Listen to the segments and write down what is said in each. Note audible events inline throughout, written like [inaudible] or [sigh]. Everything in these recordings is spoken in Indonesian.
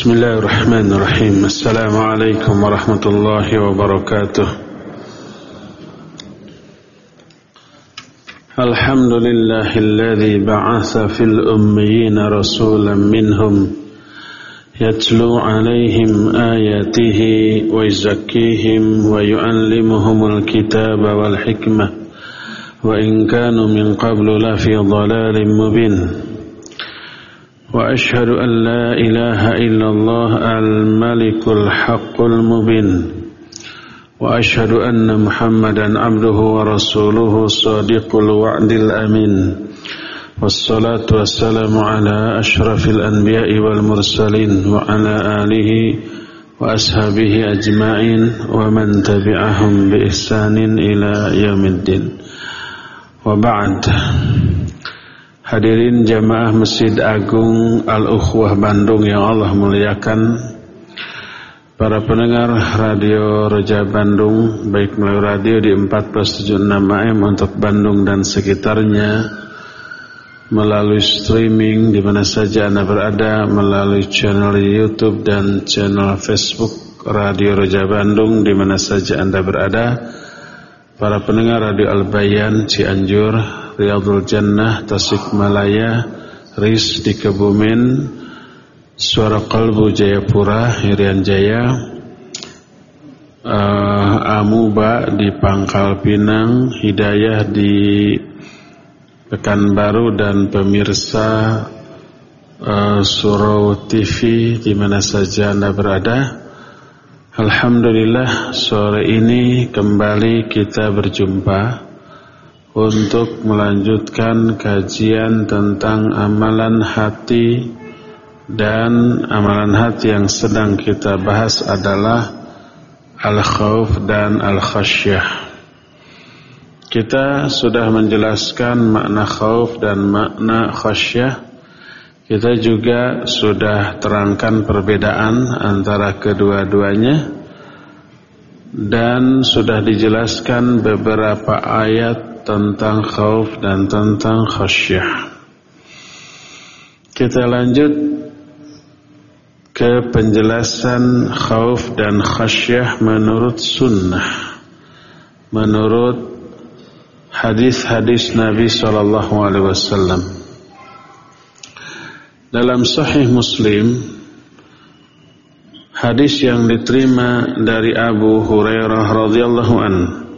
بسم الله الرحمن الرحيم السلام عليكم ورحمة الله وبركاته الحمد لله الذي بعث في الأميين رسولا منهم يتلو عليهم آياته ويزكيهم ويعلمهم الكتاب والحكمة وإن كانوا من قبل لفي ضلال مبين وأشهد أن لا إله إلا الله الملك الحق المبين وأشهد أن محمدا عبده ورسوله صادق الوعد الأمين والصلاة والسلام على أشرف الأنبياء والمرسلين وعلى آله وأصحابه أجمعين ومن تبعهم بإحسان إلى يوم الدين. وبعد. Hadirin jamaah Masjid Agung Al-Ukhwah Bandung yang Allah muliakan. Para pendengar Radio Roja Bandung Baik melalui radio di 476 AM untuk Bandung dan sekitarnya Melalui streaming di mana saja Anda berada Melalui channel Youtube dan channel Facebook Radio Roja Bandung di mana saja Anda berada. Para pendengar Radio Al-Bayan Cianjur Riyadul Jannah Tasikmalaya RIS di Kebumen Suara Kalbu Jayapura Hirian Jaya uh, Amuba di Pangkal Pinang Hidayah di Pekanbaru dan pemirsa uh, Surau TV di mana saja Anda berada. Alhamdulillah sore ini kembali kita berjumpa untuk melanjutkan kajian tentang amalan hati dan amalan hati yang sedang kita bahas adalah al-khawf dan al-khasyah. Kita sudah menjelaskan makna khauf dan makna khasyah. Kita juga sudah terangkan perbedaan antara kedua-duanya dan sudah dijelaskan beberapa ayat tentang khauf dan tentang khasyah. Kita lanjut ke penjelasan khauf dan khasyah menurut sunnah. Menurut hadis-hadis Nabi sallallahu alaihi wasallam. Dalam sahih Muslim hadis yang diterima dari Abu Hurairah radhiyallahu anhu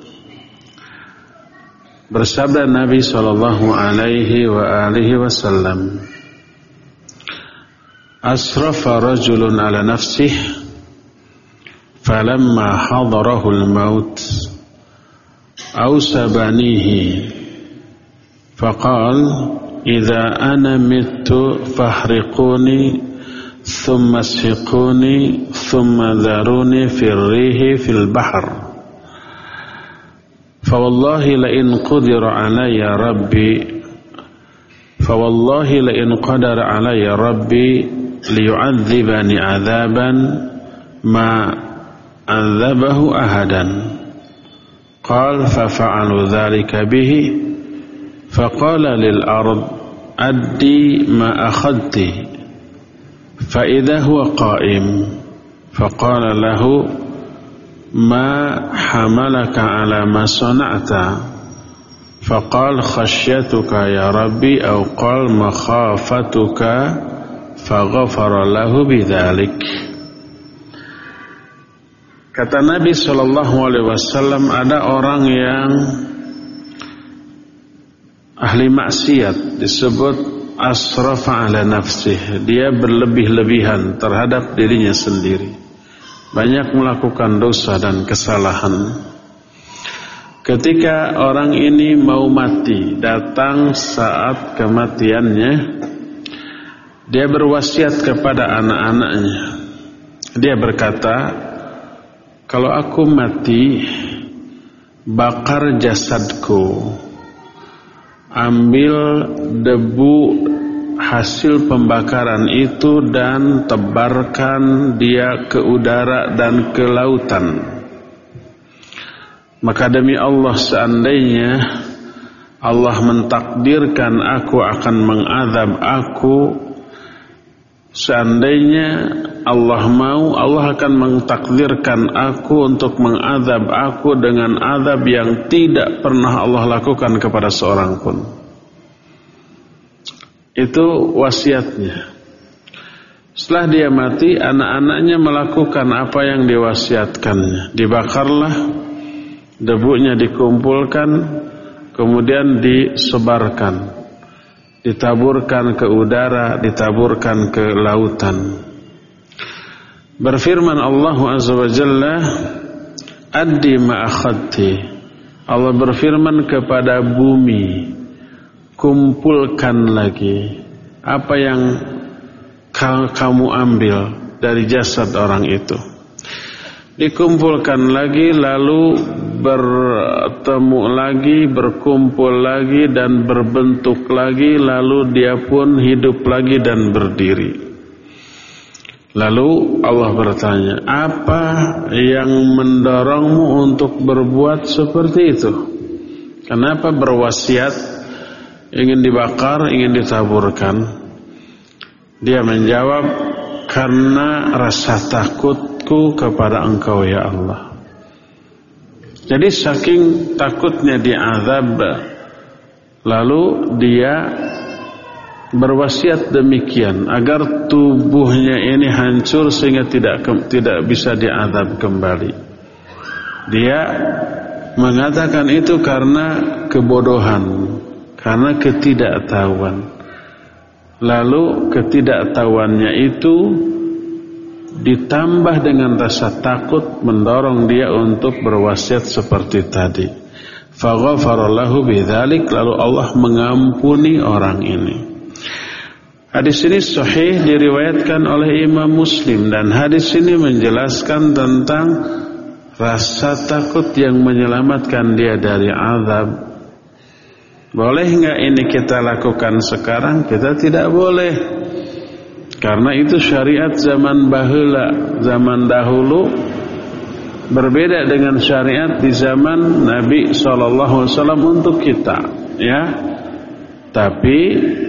Bersabda Nabi sallallahu alaihi wa alihi wasallam Asrafa rajulun ala nafsih falamma hadarahu al-maut أوسى بنيه فقال إذا أنا مت فاحرقوني ثم اسحقوني ثم ذروني في الريح في البحر فوالله لئن قدر علي ربي فوالله لئن قدر علي ربي ليعذبني عذابا ما عذبه أحدا. قال ففعلوا ذلك به فقال للأرض أدي ما أخذت فإذا هو قائم. فقال له ما حملك على ما صنعت فقال خشيتك يا ربي أو قال مخافتك فغفر له بذلك Kata Nabi Shallallahu Alaihi Wasallam ada orang yang ahli maksiat disebut asrafa ala nafsih dia berlebih-lebihan terhadap dirinya sendiri banyak melakukan dosa dan kesalahan. Ketika orang ini mau mati, datang saat kematiannya, dia berwasiat kepada anak-anaknya. Dia berkata, "Kalau aku mati, bakar jasadku, ambil debu hasil pembakaran itu dan tebarkan dia ke udara dan ke lautan. Maka demi Allah seandainya Allah mentakdirkan aku akan mengadab aku seandainya Allah mau Allah akan mentakdirkan aku untuk mengadab aku dengan adab yang tidak pernah Allah lakukan kepada seorang pun. Itu wasiatnya. Setelah dia mati, anak-anaknya melakukan apa yang diwasiatkannya. Dibakarlah, debunya dikumpulkan, kemudian disebarkan. Ditaburkan ke udara, ditaburkan ke lautan. Berfirman Allah Azza wa Jalla, Addi ma'akhadti. Allah berfirman kepada bumi, kumpulkan lagi apa yang kamu ambil dari jasad orang itu. Dikumpulkan lagi lalu bertemu lagi, berkumpul lagi dan berbentuk lagi lalu dia pun hidup lagi dan berdiri. Lalu Allah bertanya, apa yang mendorongmu untuk berbuat seperti itu? Kenapa berwasiat ingin dibakar, ingin ditaburkan? Dia menjawab, karena rasa takutku kepada engkau ya Allah. Jadi saking takutnya diazab, lalu dia berwasiat demikian agar tubuhnya ini hancur sehingga tidak tidak bisa diadab kembali. Dia mengatakan itu karena kebodohan, karena ketidaktahuan. Lalu ketidaktahuannya itu ditambah dengan rasa takut mendorong dia untuk berwasiat seperti tadi. Faghfarallahu bidzalik lalu Allah mengampuni orang ini. Hadis ini sahih diriwayatkan oleh Imam Muslim dan hadis ini menjelaskan tentang rasa takut yang menyelamatkan dia dari azab. Boleh nggak ini kita lakukan sekarang? Kita tidak boleh. Karena itu syariat zaman bahula, zaman dahulu berbeda dengan syariat di zaman Nabi SAW untuk kita, ya. Tapi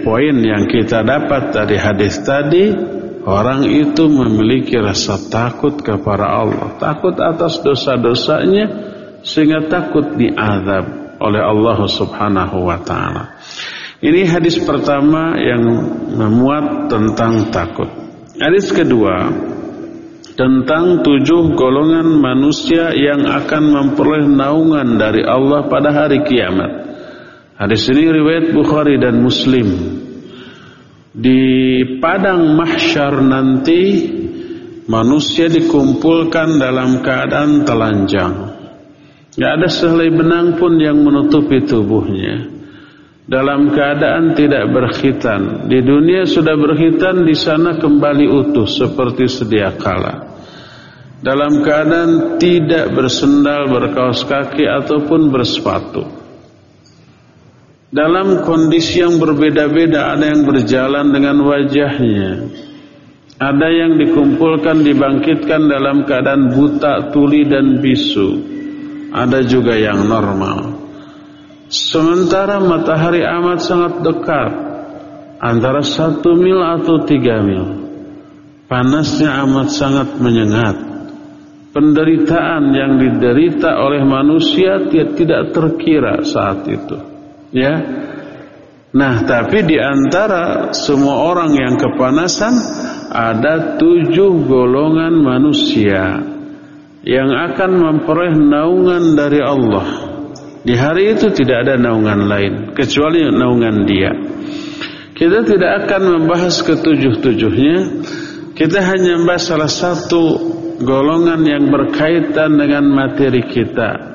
poin yang kita dapat dari hadis tadi Orang itu memiliki rasa takut kepada Allah Takut atas dosa-dosanya Sehingga takut diazab oleh Allah subhanahu wa ta'ala Ini hadis pertama yang memuat tentang takut Hadis kedua Tentang tujuh golongan manusia yang akan memperoleh naungan dari Allah pada hari kiamat Hadis ini riwayat Bukhari dan Muslim. Di padang mahsyar nanti manusia dikumpulkan dalam keadaan telanjang. Tidak ada sehelai benang pun yang menutupi tubuhnya. Dalam keadaan tidak berkhitan. Di dunia sudah berkhitan, di sana kembali utuh seperti sedia kala. Dalam keadaan tidak bersendal, berkaos kaki ataupun bersepatu dalam kondisi yang berbeda-beda ada yang berjalan dengan wajahnya ada yang dikumpulkan dibangkitkan dalam keadaan buta tuli dan bisu ada juga yang normal. Sementara matahari amat sangat dekat antara satu mil atau tiga mil. Panasnya amat sangat menyengat. Penderitaan yang diderita oleh manusia tidak terkira saat itu. Ya. Nah, tapi di antara semua orang yang kepanasan ada tujuh golongan manusia yang akan memperoleh naungan dari Allah. Di hari itu tidak ada naungan lain kecuali naungan Dia. Kita tidak akan membahas ketujuh-tujuhnya. Kita hanya membahas salah satu golongan yang berkaitan dengan materi kita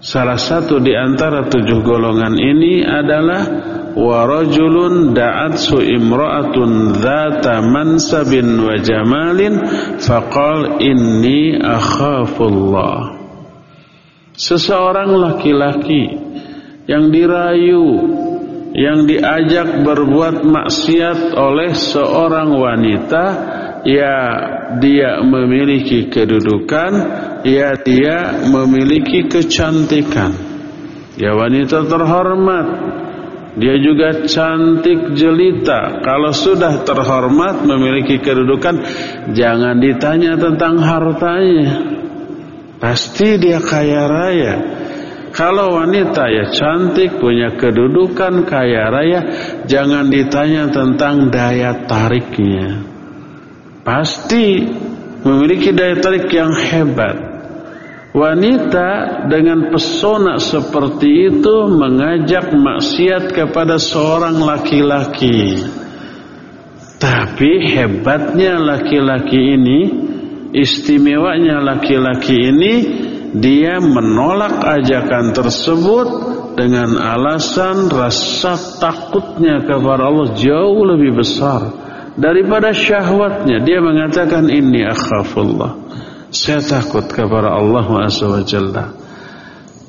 Salah satu di antara tujuh golongan ini adalah warajulun da'atsu imra'atun dzata mansabin wa jamalin faqal inni akhafullah. Seseorang laki-laki yang dirayu yang diajak berbuat maksiat oleh seorang wanita ya dia memiliki kedudukan ya dia memiliki kecantikan ya wanita terhormat dia juga cantik jelita. Kalau sudah terhormat memiliki kedudukan, jangan ditanya tentang hartanya. Pasti dia kaya raya. Kalau wanita ya cantik, punya kedudukan, kaya raya, jangan ditanya tentang daya tariknya. Pasti memiliki daya tarik yang hebat. Wanita dengan pesona seperti itu mengajak maksiat kepada seorang laki-laki. Tapi hebatnya laki-laki ini, istimewanya laki-laki ini, dia menolak ajakan tersebut dengan alasan rasa takutnya kepada Allah jauh lebih besar daripada syahwatnya. Dia mengatakan ini akhafullah. Saya takut kepada Allah Subhanahu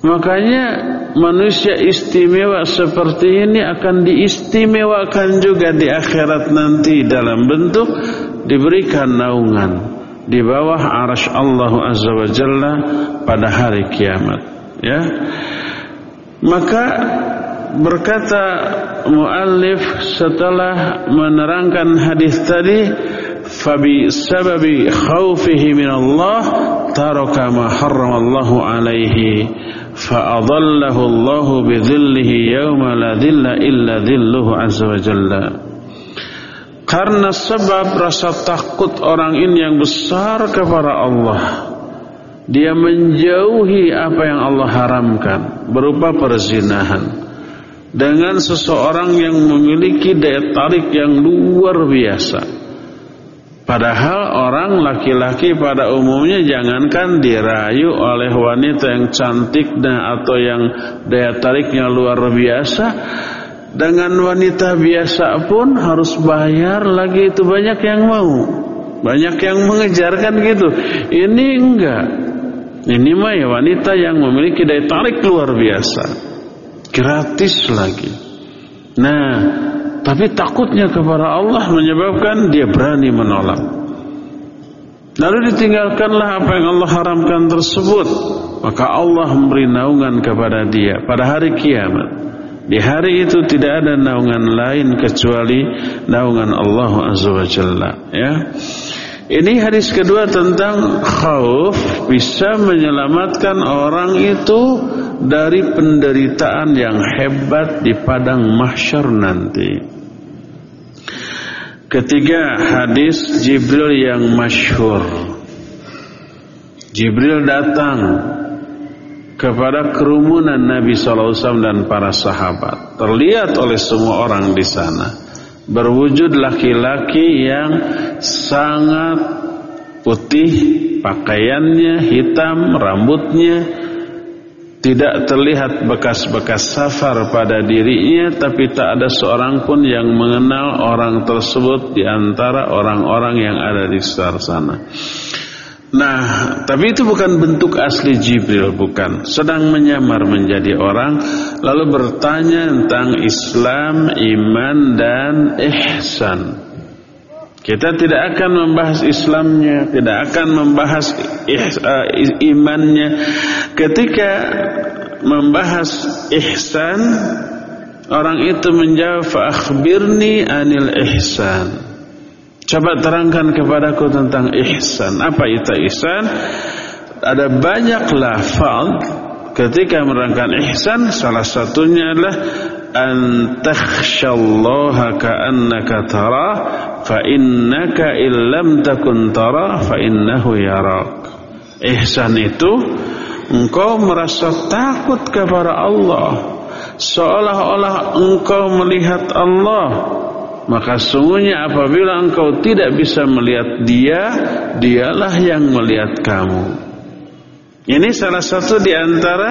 Makanya manusia istimewa seperti ini akan diistimewakan juga di akhirat nanti dalam bentuk diberikan naungan di bawah arash Allah Azza Jalla pada hari kiamat ya maka berkata muallif setelah menerangkan hadis tadi fabi sababi khaufihi min Allah taraka ma harramallahu alaihi fa adallahu Allah bi dhillihi yauma la dhilla illa dhilluhu azza wa jalla. Karena sebab rasa takut orang ini yang besar kepada Allah dia menjauhi apa yang Allah haramkan berupa perzinahan dengan seseorang yang memiliki daya tarik yang luar biasa Padahal orang laki-laki pada umumnya jangankan dirayu oleh wanita yang cantik dan atau yang daya tariknya luar biasa, dengan wanita biasa pun harus bayar lagi itu banyak yang mau. Banyak yang mengejarkan gitu. Ini enggak. Ini mah ya wanita yang memiliki daya tarik luar biasa. Gratis lagi. Nah, tapi takutnya kepada Allah menyebabkan dia berani menolak. Lalu ditinggalkanlah apa yang Allah haramkan tersebut. Maka Allah memberi naungan kepada dia pada hari kiamat. Di hari itu tidak ada naungan lain kecuali naungan Allah Azza wa Jalla. Ya. Ini hadis kedua tentang khauf bisa menyelamatkan orang itu dari penderitaan yang hebat di padang mahsyar nanti. Ketiga hadis Jibril yang masyhur. Jibril datang kepada kerumunan Nabi SAW dan para sahabat. Terlihat oleh semua orang di sana berwujud laki-laki yang sangat putih pakaiannya hitam rambutnya tidak terlihat bekas-bekas safar pada dirinya tapi tak ada seorang pun yang mengenal orang tersebut di antara orang-orang yang ada di sekitar sana Nah, tapi itu bukan bentuk asli Jibril, bukan. Sedang menyamar menjadi orang, lalu bertanya tentang Islam, iman, dan ihsan. Kita tidak akan membahas Islamnya, tidak akan membahas uh, imannya. Ketika membahas ihsan, orang itu menjawab, "Akhbirni anil ihsan." Coba terangkan kepadaku tentang ihsan. Apa itu ihsan? Ada banyak lafal ketika menerangkan ihsan salah satunya adalah an takhshallaha ka'annaka tara fa innaka illam takun tara fa innahu yarak. Ihsan itu engkau merasa takut kepada Allah seolah-olah engkau melihat Allah maka sungguhnya apabila engkau tidak bisa melihat dia, dialah yang melihat kamu. Ini salah satu di antara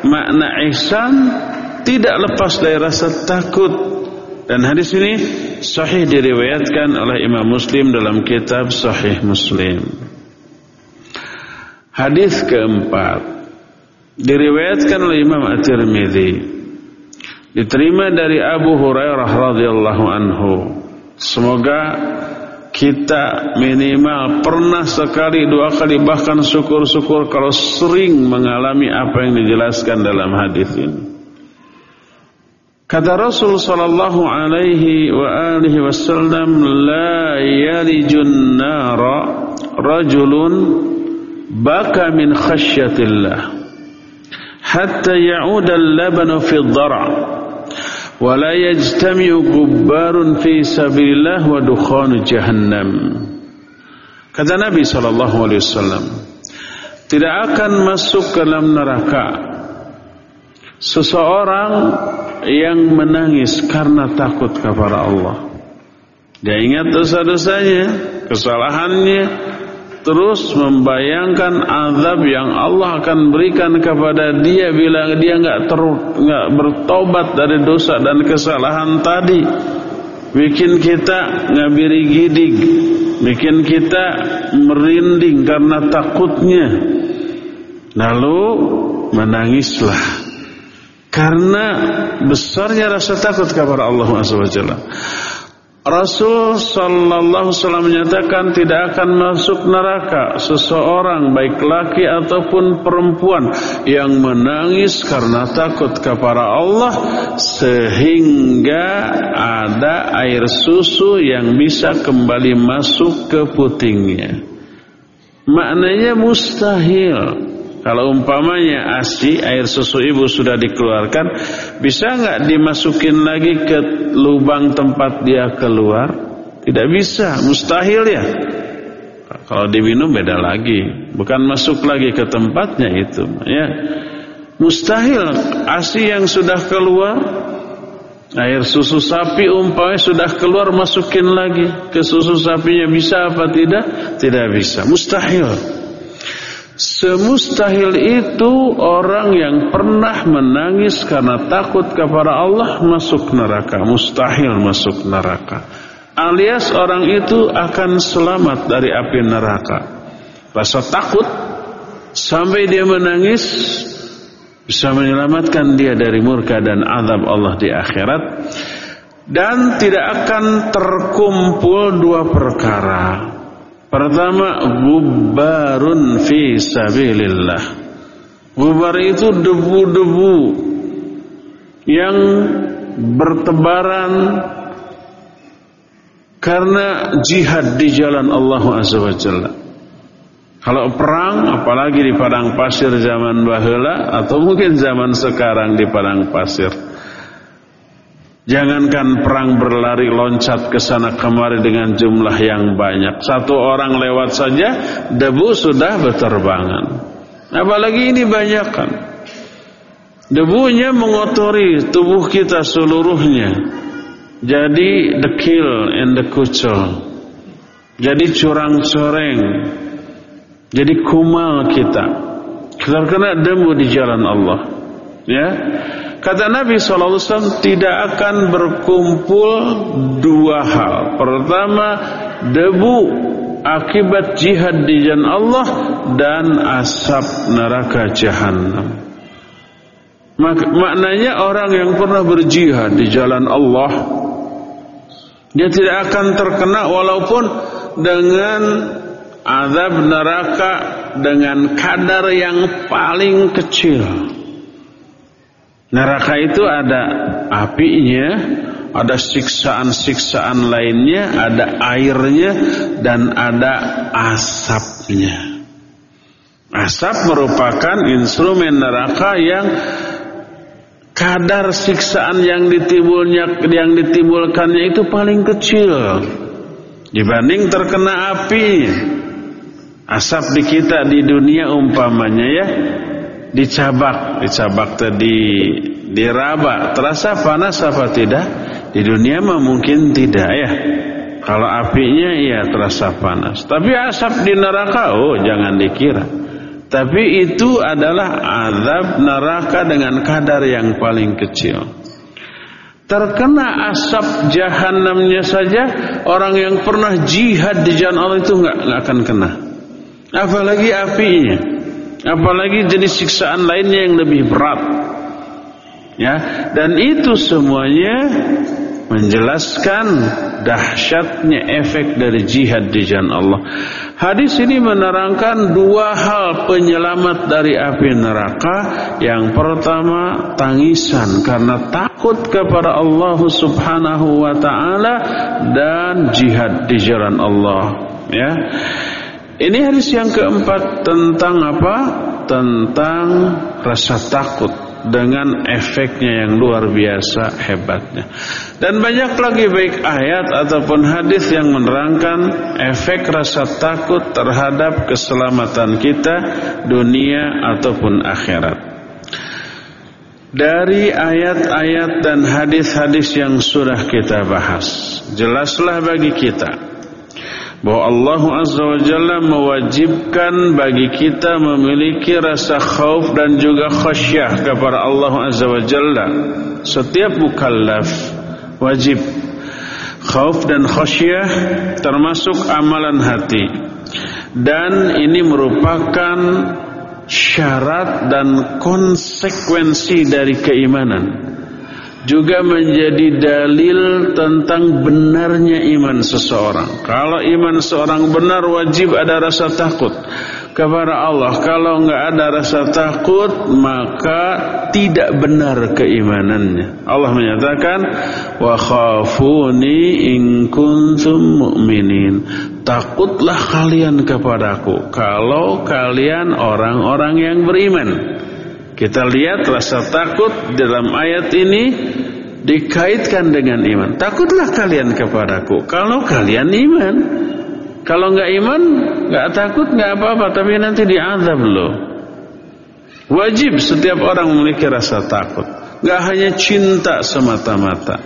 makna ihsan tidak lepas dari rasa takut. Dan hadis ini sahih diriwayatkan oleh Imam Muslim dalam kitab Sahih Muslim. Hadis keempat diriwayatkan oleh Imam At-Tirmidzi Diterima dari Abu Hurairah radhiyallahu anhu. Semoga kita minimal pernah sekali dua kali bahkan syukur-syukur kalau sering mengalami apa yang dijelaskan dalam hadis ini. Kata Rasul sallallahu alaihi wa alihi wasallam la yalijun nara rajulun baka min khasyatillah hatta ya'uda al-labanu fi ad-dara' la yajtami'u gubbarun fi sabilillah wa dukhanu jahannam Kata Nabi sallallahu alaihi wasallam tidak akan masuk ke dalam neraka seseorang yang menangis karena takut kepada Allah. Dia ingat dosa-dosanya, kesalahannya, terus membayangkan azab yang Allah akan berikan kepada dia bila dia nggak ter nggak bertobat dari dosa dan kesalahan tadi. Bikin kita ngabiri gidig, bikin kita merinding karena takutnya. Lalu menangislah karena besarnya rasa takut kepada Allah SWT. Rasul sallallahu alaihi menyatakan tidak akan masuk neraka seseorang baik laki ataupun perempuan yang menangis karena takut kepada Allah sehingga ada air susu yang bisa kembali masuk ke putingnya. Maknanya mustahil kalau umpamanya ASI air susu ibu sudah dikeluarkan, bisa nggak dimasukin lagi ke lubang tempat dia keluar? Tidak bisa, mustahil ya. Kalau diminum beda lagi, bukan masuk lagi ke tempatnya itu, ya. Mustahil ASI yang sudah keluar Air susu sapi umpamanya sudah keluar masukin lagi ke susu sapinya bisa apa tidak? Tidak bisa, mustahil. Semustahil itu orang yang pernah menangis karena takut kepada Allah masuk neraka. Mustahil masuk neraka. Alias orang itu akan selamat dari api neraka. Rasa takut sampai dia menangis bisa menyelamatkan dia dari murka dan azab Allah di akhirat. Dan tidak akan terkumpul dua perkara Pertama gubarun fi sabilillah. Gubar itu debu-debu yang bertebaran karena jihad di jalan Allah Azza wa Jalla. Kalau perang apalagi di padang pasir zaman bahula atau mungkin zaman sekarang di padang pasir Jangankan perang berlari loncat ke sana kemari dengan jumlah yang banyak. Satu orang lewat saja debu sudah berterbangan. Apalagi ini banyak kan. Debunya mengotori tubuh kita seluruhnya. Jadi dekil and dekucel. Jadi curang-coreng. Jadi kumal kita. Terkena debu di jalan Allah. Ya. Kata Nabi SAW tidak akan berkumpul dua hal. Pertama, debu akibat jihad di jalan Allah dan asap neraka jahanam. Mak maknanya orang yang pernah berjihad di jalan Allah dia tidak akan terkena walaupun dengan azab neraka dengan kadar yang paling kecil. Neraka itu ada apinya, ada siksaan-siksaan lainnya, ada airnya, dan ada asapnya. Asap merupakan instrumen neraka yang kadar siksaan yang ditimbulnya yang ditimbulkannya itu paling kecil dibanding terkena api. Asap di kita di dunia umpamanya ya dicabak, dicabak tadi diraba, terasa panas apa tidak? Di dunia mah mungkin tidak ya. Kalau apinya iya terasa panas. Tapi asap di neraka oh jangan dikira. Tapi itu adalah azab neraka dengan kadar yang paling kecil. Terkena asap jahanamnya saja orang yang pernah jihad di jalan Allah itu nggak nggak akan kena. Apalagi apinya. Apalagi jenis siksaan lainnya yang lebih berat. Ya, dan itu semuanya menjelaskan dahsyatnya efek dari jihad di jalan Allah. Hadis ini menerangkan dua hal penyelamat dari api neraka. Yang pertama tangisan karena takut kepada Allah Subhanahu wa taala dan jihad di jalan Allah, ya. Ini hadis yang keempat tentang apa? Tentang rasa takut dengan efeknya yang luar biasa hebatnya. Dan banyak lagi baik ayat ataupun hadis yang menerangkan efek rasa takut terhadap keselamatan kita dunia ataupun akhirat. Dari ayat-ayat dan hadis-hadis yang sudah kita bahas, jelaslah bagi kita bahwa Allah Azza wa Jalla mewajibkan bagi kita memiliki rasa khauf dan juga khasyah kepada Allah Azza wa Jalla. Setiap mukallaf wajib. Khauf dan khasyah termasuk amalan hati. Dan ini merupakan syarat dan konsekuensi dari keimanan juga menjadi dalil tentang benarnya iman seseorang. Kalau iman seorang benar wajib ada rasa takut kepada Allah. Kalau enggak ada rasa takut maka tidak benar keimanannya. Allah menyatakan wa khafuni in kuntum mu'minin. Takutlah kalian kepadaku kalau kalian orang-orang yang beriman. Kita lihat rasa takut dalam ayat ini dikaitkan dengan iman. Takutlah kalian kepadaku kalau kalian iman. Kalau nggak iman, nggak takut, nggak apa-apa, tapi nanti diazab loh. Wajib setiap orang memiliki rasa takut. Nggak hanya cinta semata-mata.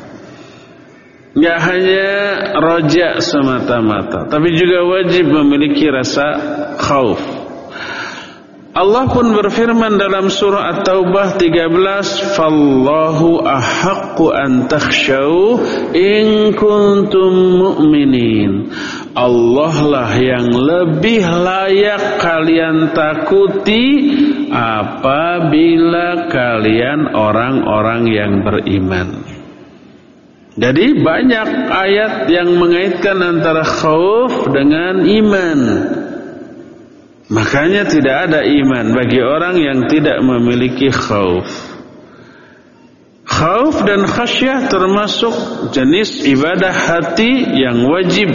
Nggak hanya rojak semata-mata, tapi juga wajib memiliki rasa khauf Allah pun berfirman dalam surah At-Taubah 13, "Fallahu ahaqqu an takhshaw in kuntum mu'minin." Allah lah yang lebih layak kalian takuti apabila kalian orang-orang yang beriman. Jadi banyak ayat yang mengaitkan antara khauf dengan iman. Makanya tidak ada iman bagi orang yang tidak memiliki khauf. Khauf dan khasyah termasuk jenis ibadah hati yang wajib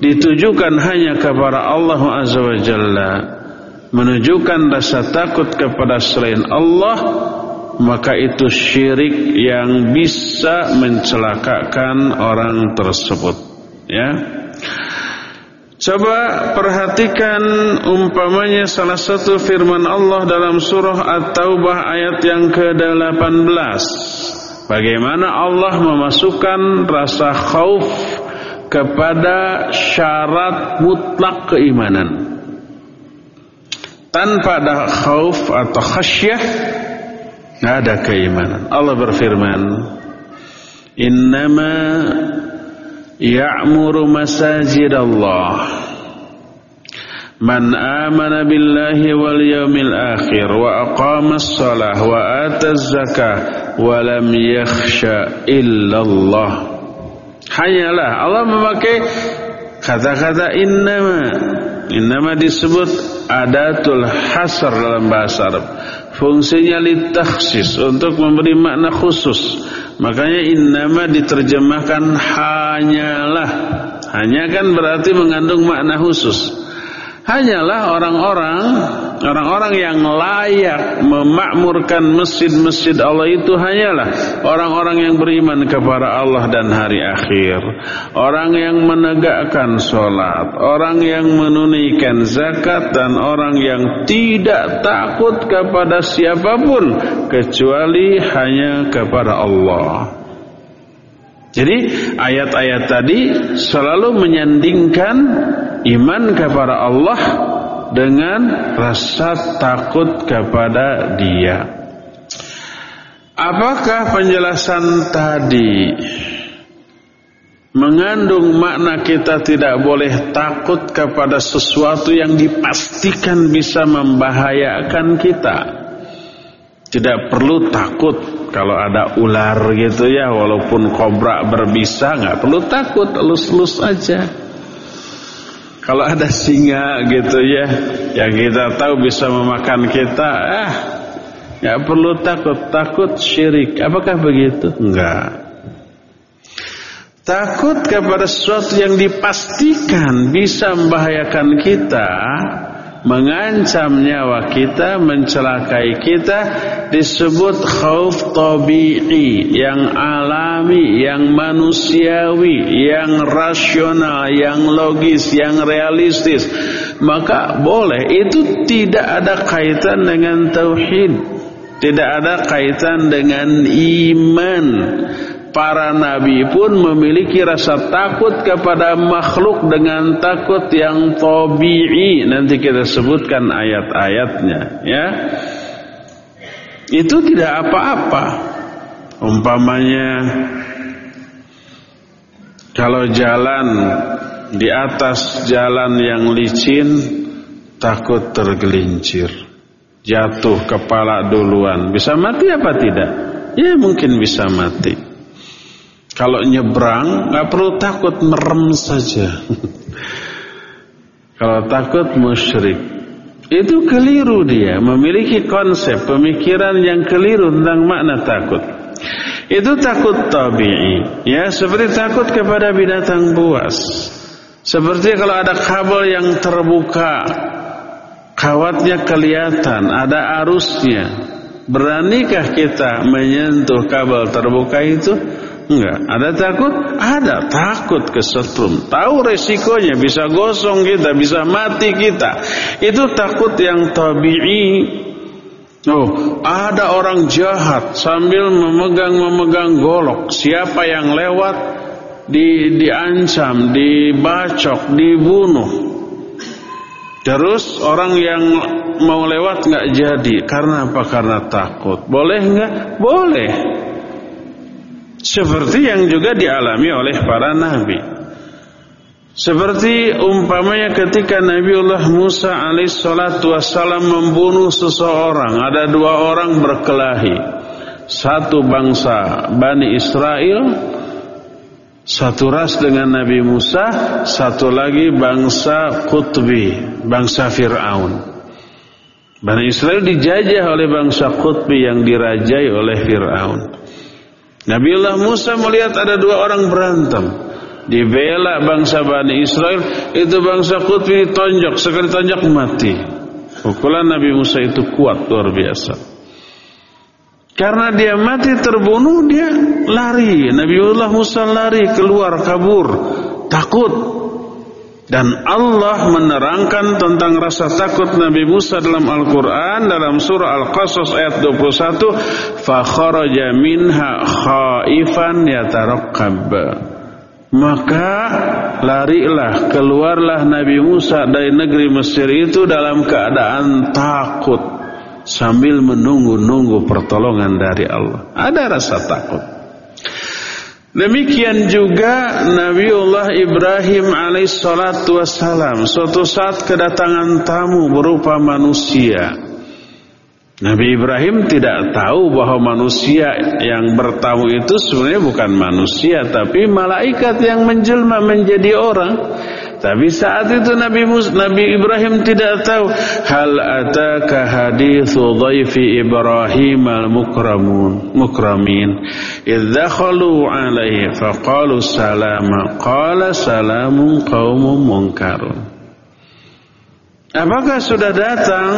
ditujukan hanya kepada Allah Azza wa Jalla. Menunjukkan rasa takut kepada selain Allah maka itu syirik yang bisa mencelakakan orang tersebut ya Coba perhatikan umpamanya salah satu firman Allah dalam surah At-Taubah ayat yang ke-18. Bagaimana Allah memasukkan rasa khauf kepada syarat mutlak keimanan. Tanpa ada khauf atau khasyah, tidak ada keimanan. Allah berfirman, Innama ya'muru masajid Allah Man amana billahi wal yawmil akhir wa aqama as-salah wa ata az-zakah wa lam yakhsha illa Allah Hanyalah Allah memakai kata-kata innama. Innama disebut adatul hasr dalam bahasa Arab fungsinya litakhsis untuk memberi makna khusus Makanya innama diterjemahkan hanyalah. Hanya kan berarti mengandung makna khusus hanyalah orang-orang orang-orang yang layak memakmurkan masjid-masjid Allah itu hanyalah orang-orang yang beriman kepada Allah dan hari akhir. Orang yang menegakkan sholat orang yang menunaikan zakat dan orang yang tidak takut kepada siapa pun kecuali hanya kepada Allah. Jadi ayat-ayat tadi selalu menyandingkan iman kepada Allah dengan rasa takut kepada Dia. Apakah penjelasan tadi mengandung makna kita tidak boleh takut kepada sesuatu yang dipastikan bisa membahayakan kita? Tidak perlu takut kalau ada ular gitu ya walaupun kobra berbisa nggak perlu takut lus-lus aja kalau ada singa gitu ya yang kita tahu bisa memakan kita ah nggak perlu takut. Takut syirik. Apakah begitu? Enggak takut kepada sesuatu yang dipastikan bisa membahayakan kita mengancam nyawa kita, mencelakai kita disebut khauf tabi'i yang alami, yang manusiawi, yang rasional, yang logis, yang realistis. Maka boleh itu tidak ada kaitan dengan tauhid, tidak ada kaitan dengan iman para nabi pun memiliki rasa takut kepada makhluk dengan takut yang tabi'i. Nanti kita sebutkan ayat-ayatnya ya. Itu tidak apa-apa. Umpamanya kalau jalan di atas jalan yang licin takut tergelincir. Jatuh kepala duluan. Bisa mati apa tidak? Ya mungkin bisa mati kalau nyebrang nggak perlu takut merem saja. [laughs] Kalau takut musyrik itu keliru dia memiliki konsep pemikiran yang keliru tentang makna takut. Itu takut tabi'i ya seperti takut kepada binatang buas. Seperti kalau ada kabel yang terbuka kawatnya kelihatan, ada arusnya. Beranikah kita menyentuh kabel terbuka itu? Enggak. Ada takut? Ada. Takut kesetrum. Tahu resikonya. Bisa gosong kita. Bisa mati kita. Itu takut yang tabi'i. Oh, ada orang jahat sambil memegang-memegang golok. Siapa yang lewat di diancam, dibacok, dibunuh. Terus orang yang mau lewat nggak jadi karena apa? Karena takut. Boleh nggak? Boleh seperti yang juga dialami oleh para nabi. Seperti umpamanya ketika Nabiullah Musa alaihissalatu wassalam membunuh seseorang, ada dua orang berkelahi. Satu bangsa Bani Israel, satu ras dengan Nabi Musa, satu lagi bangsa Qutbi, bangsa Fir'aun. Bani Israel dijajah oleh bangsa Qutbi yang dirajai oleh Fir'aun. Nabiullah Musa melihat ada dua orang berantem. Dibela bangsa Bani Israel, itu bangsa Qutbi ditonjok, sekali tonjok mati. Pukulan Nabi Musa itu kuat luar biasa. Karena dia mati terbunuh, dia lari. Nabiullah Musa lari keluar kabur, takut dan Allah menerangkan tentang rasa takut Nabi Musa dalam Al-Quran dalam surah Al-Qasas ayat 21 kharaja minha khaifan yataraqqab maka larilah keluarlah Nabi Musa dari negeri Mesir itu dalam keadaan takut sambil menunggu-nunggu pertolongan dari Allah. Ada rasa takut Demikian juga Nabiullah Ibrahim alaihissalatu wassalam Suatu saat kedatangan tamu berupa manusia. Nabi Ibrahim tidak tahu bahwa manusia yang bertamu itu sebenarnya bukan manusia Tapi malaikat yang menjelma menjadi orang tapi saat itu Nabi Mus Nabi Ibrahim tidak tahu hal ataka hadithu dhaifi Ibrahim al-mukramun mukramin idh dakhalu alaihi faqalu salama qala salamun qaumun munkarun Apakah sudah datang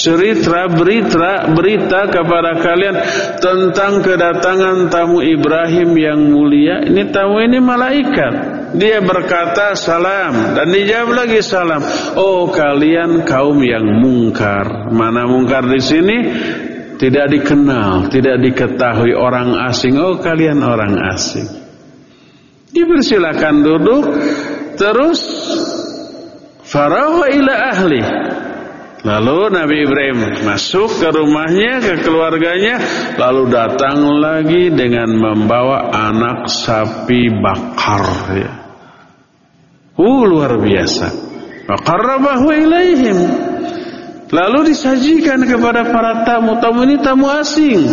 cerita berita berita kepada kalian tentang kedatangan tamu Ibrahim yang mulia? Ini tamu ini malaikat. Dia berkata salam dan dijawab lagi salam. Oh kalian kaum yang mungkar. Mana mungkar di sini? Tidak dikenal, tidak diketahui orang asing. Oh kalian orang asing. Dipersilakan duduk. Terus Farawa ila ahli. Lalu Nabi Ibrahim masuk ke rumahnya, ke keluarganya, lalu datang lagi dengan membawa anak sapi bakar. Ya. Uh, luar biasa. Faqarrabahu ilaihim. Lalu disajikan kepada para tamu. Tamu ini tamu asing.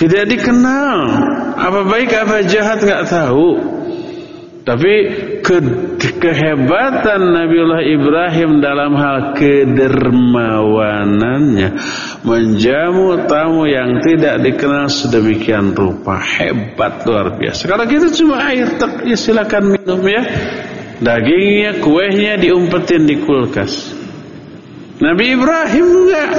Tidak dikenal. Apa baik apa jahat nggak tahu. Tapi ke, kehebatan Nabiullah Ibrahim dalam hal kedermawanannya menjamu tamu yang tidak dikenal sedemikian rupa hebat luar biasa. Kalau kita cuma air tak ya silakan minum ya. Dagingnya, kuehnya diumpetin di kulkas. Nabi Ibrahim enggak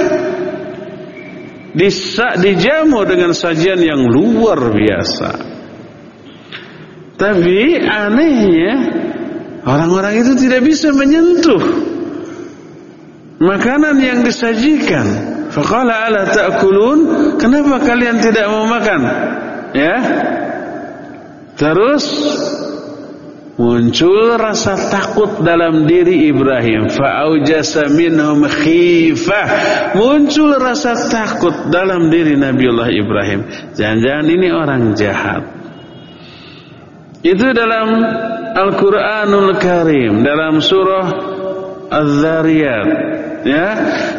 Disa, dijamu dengan sajian yang luar biasa. Tapi anehnya orang-orang itu tidak bisa menyentuh makanan yang disajikan. Faqala ala ta'kulun? Kenapa kalian tidak mau makan? Ya. Terus muncul rasa takut dalam diri Ibrahim. Fa'aujasa minhum khifah. Muncul rasa takut dalam diri Nabiullah Ibrahim. Jangan-jangan ini orang jahat. Itu dalam Al-Qur'anul Karim dalam surah Az-Zariyat ya.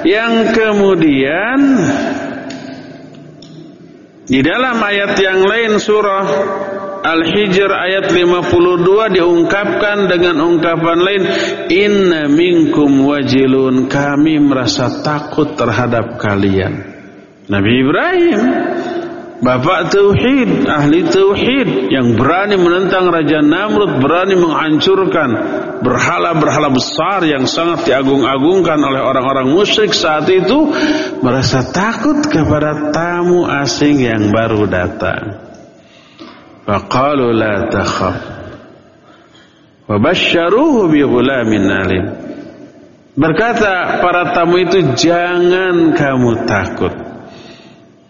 Yang kemudian di dalam ayat yang lain surah Al-Hijr ayat 52 diungkapkan dengan ungkapan lain inna minkum wajilun kami merasa takut terhadap kalian. Nabi Ibrahim Bapak Tauhid, ahli Tauhid yang berani menentang Raja Namrud, berani menghancurkan berhala-berhala besar yang sangat diagung-agungkan oleh orang-orang musyrik saat itu merasa takut kepada tamu asing yang baru datang. Faqalu la takhaf. Wabasyaruhu bi. Berkata para tamu itu jangan kamu takut.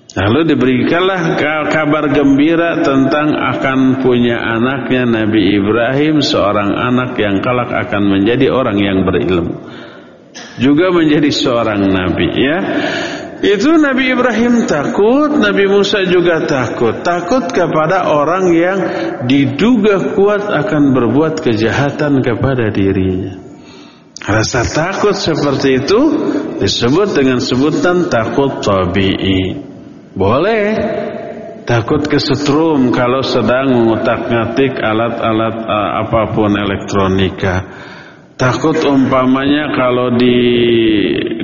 Lalu diberikanlah kabar gembira tentang akan punya anaknya Nabi Ibrahim seorang anak yang kelak akan menjadi orang yang berilmu. Juga menjadi seorang nabi ya. Itu Nabi Ibrahim takut, Nabi Musa juga takut. Takut kepada orang yang diduga kuat akan berbuat kejahatan kepada dirinya. Rasa takut seperti itu disebut dengan sebutan takut tabi'i. Boleh takut kesetrum kalau sedang mengutak-ngatik alat-alat uh, apa pun elektronika. Takut umpamanya kalau di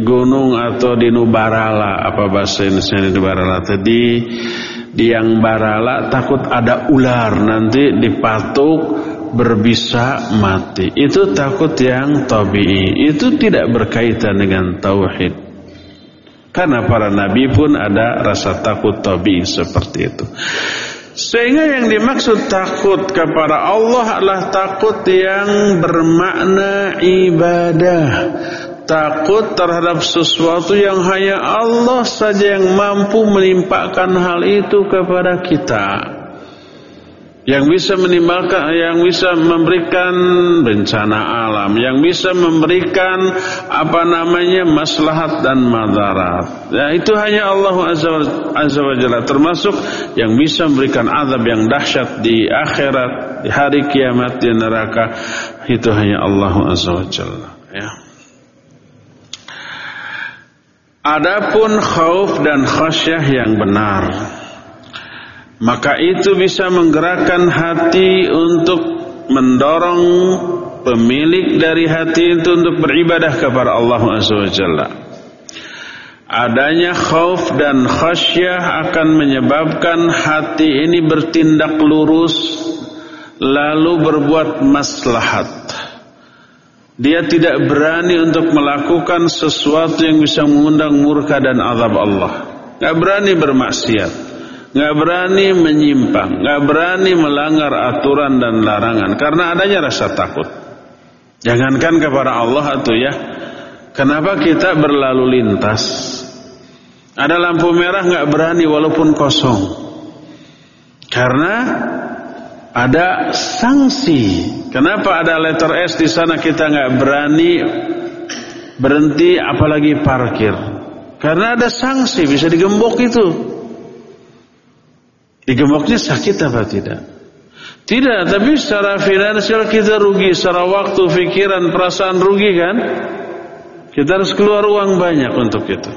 gunung atau di Nubarala apa bahasa Indonesia di Nubarala tadi di yang Barala takut ada ular nanti dipatuk berbisa mati. Itu takut yang tabii. Itu tidak berkaitan dengan tauhid. Karena para nabi pun ada rasa takut tabi seperti itu. Sehingga yang dimaksud takut kepada Allah adalah takut yang bermakna ibadah. Takut terhadap sesuatu yang hanya Allah saja yang mampu menimpakan hal itu kepada kita yang bisa menimbulkan yang bisa memberikan bencana alam yang bisa memberikan apa namanya maslahat dan madarat. Ya itu hanya Allah azza wa jalla termasuk yang bisa memberikan azab yang dahsyat di akhirat di hari kiamat di neraka. Itu hanya Allah azza wa jalla ya. Adapun khauf dan khasyah yang benar maka itu bisa menggerakkan hati untuk mendorong pemilik dari hati itu untuk beribadah kepada Allah SWT. Adanya khauf dan khasyah akan menyebabkan hati ini bertindak lurus lalu berbuat maslahat. Dia tidak berani untuk melakukan sesuatu yang bisa mengundang murka dan azab Allah. Tidak berani bermaksiat nggak berani menyimpang, nggak berani melanggar aturan dan larangan karena adanya rasa takut. Jangankan kepada Allah atau ya, kenapa kita berlalu lintas? Ada lampu merah nggak berani walaupun kosong, karena ada sanksi. Kenapa ada letter S di sana kita nggak berani berhenti apalagi parkir? Karena ada sanksi bisa digembok itu. Digemuknya sakit apa tidak? Tidak, tapi secara finansial kita rugi, secara waktu, pikiran, perasaan rugi kan? Kita harus keluar uang banyak untuk itu.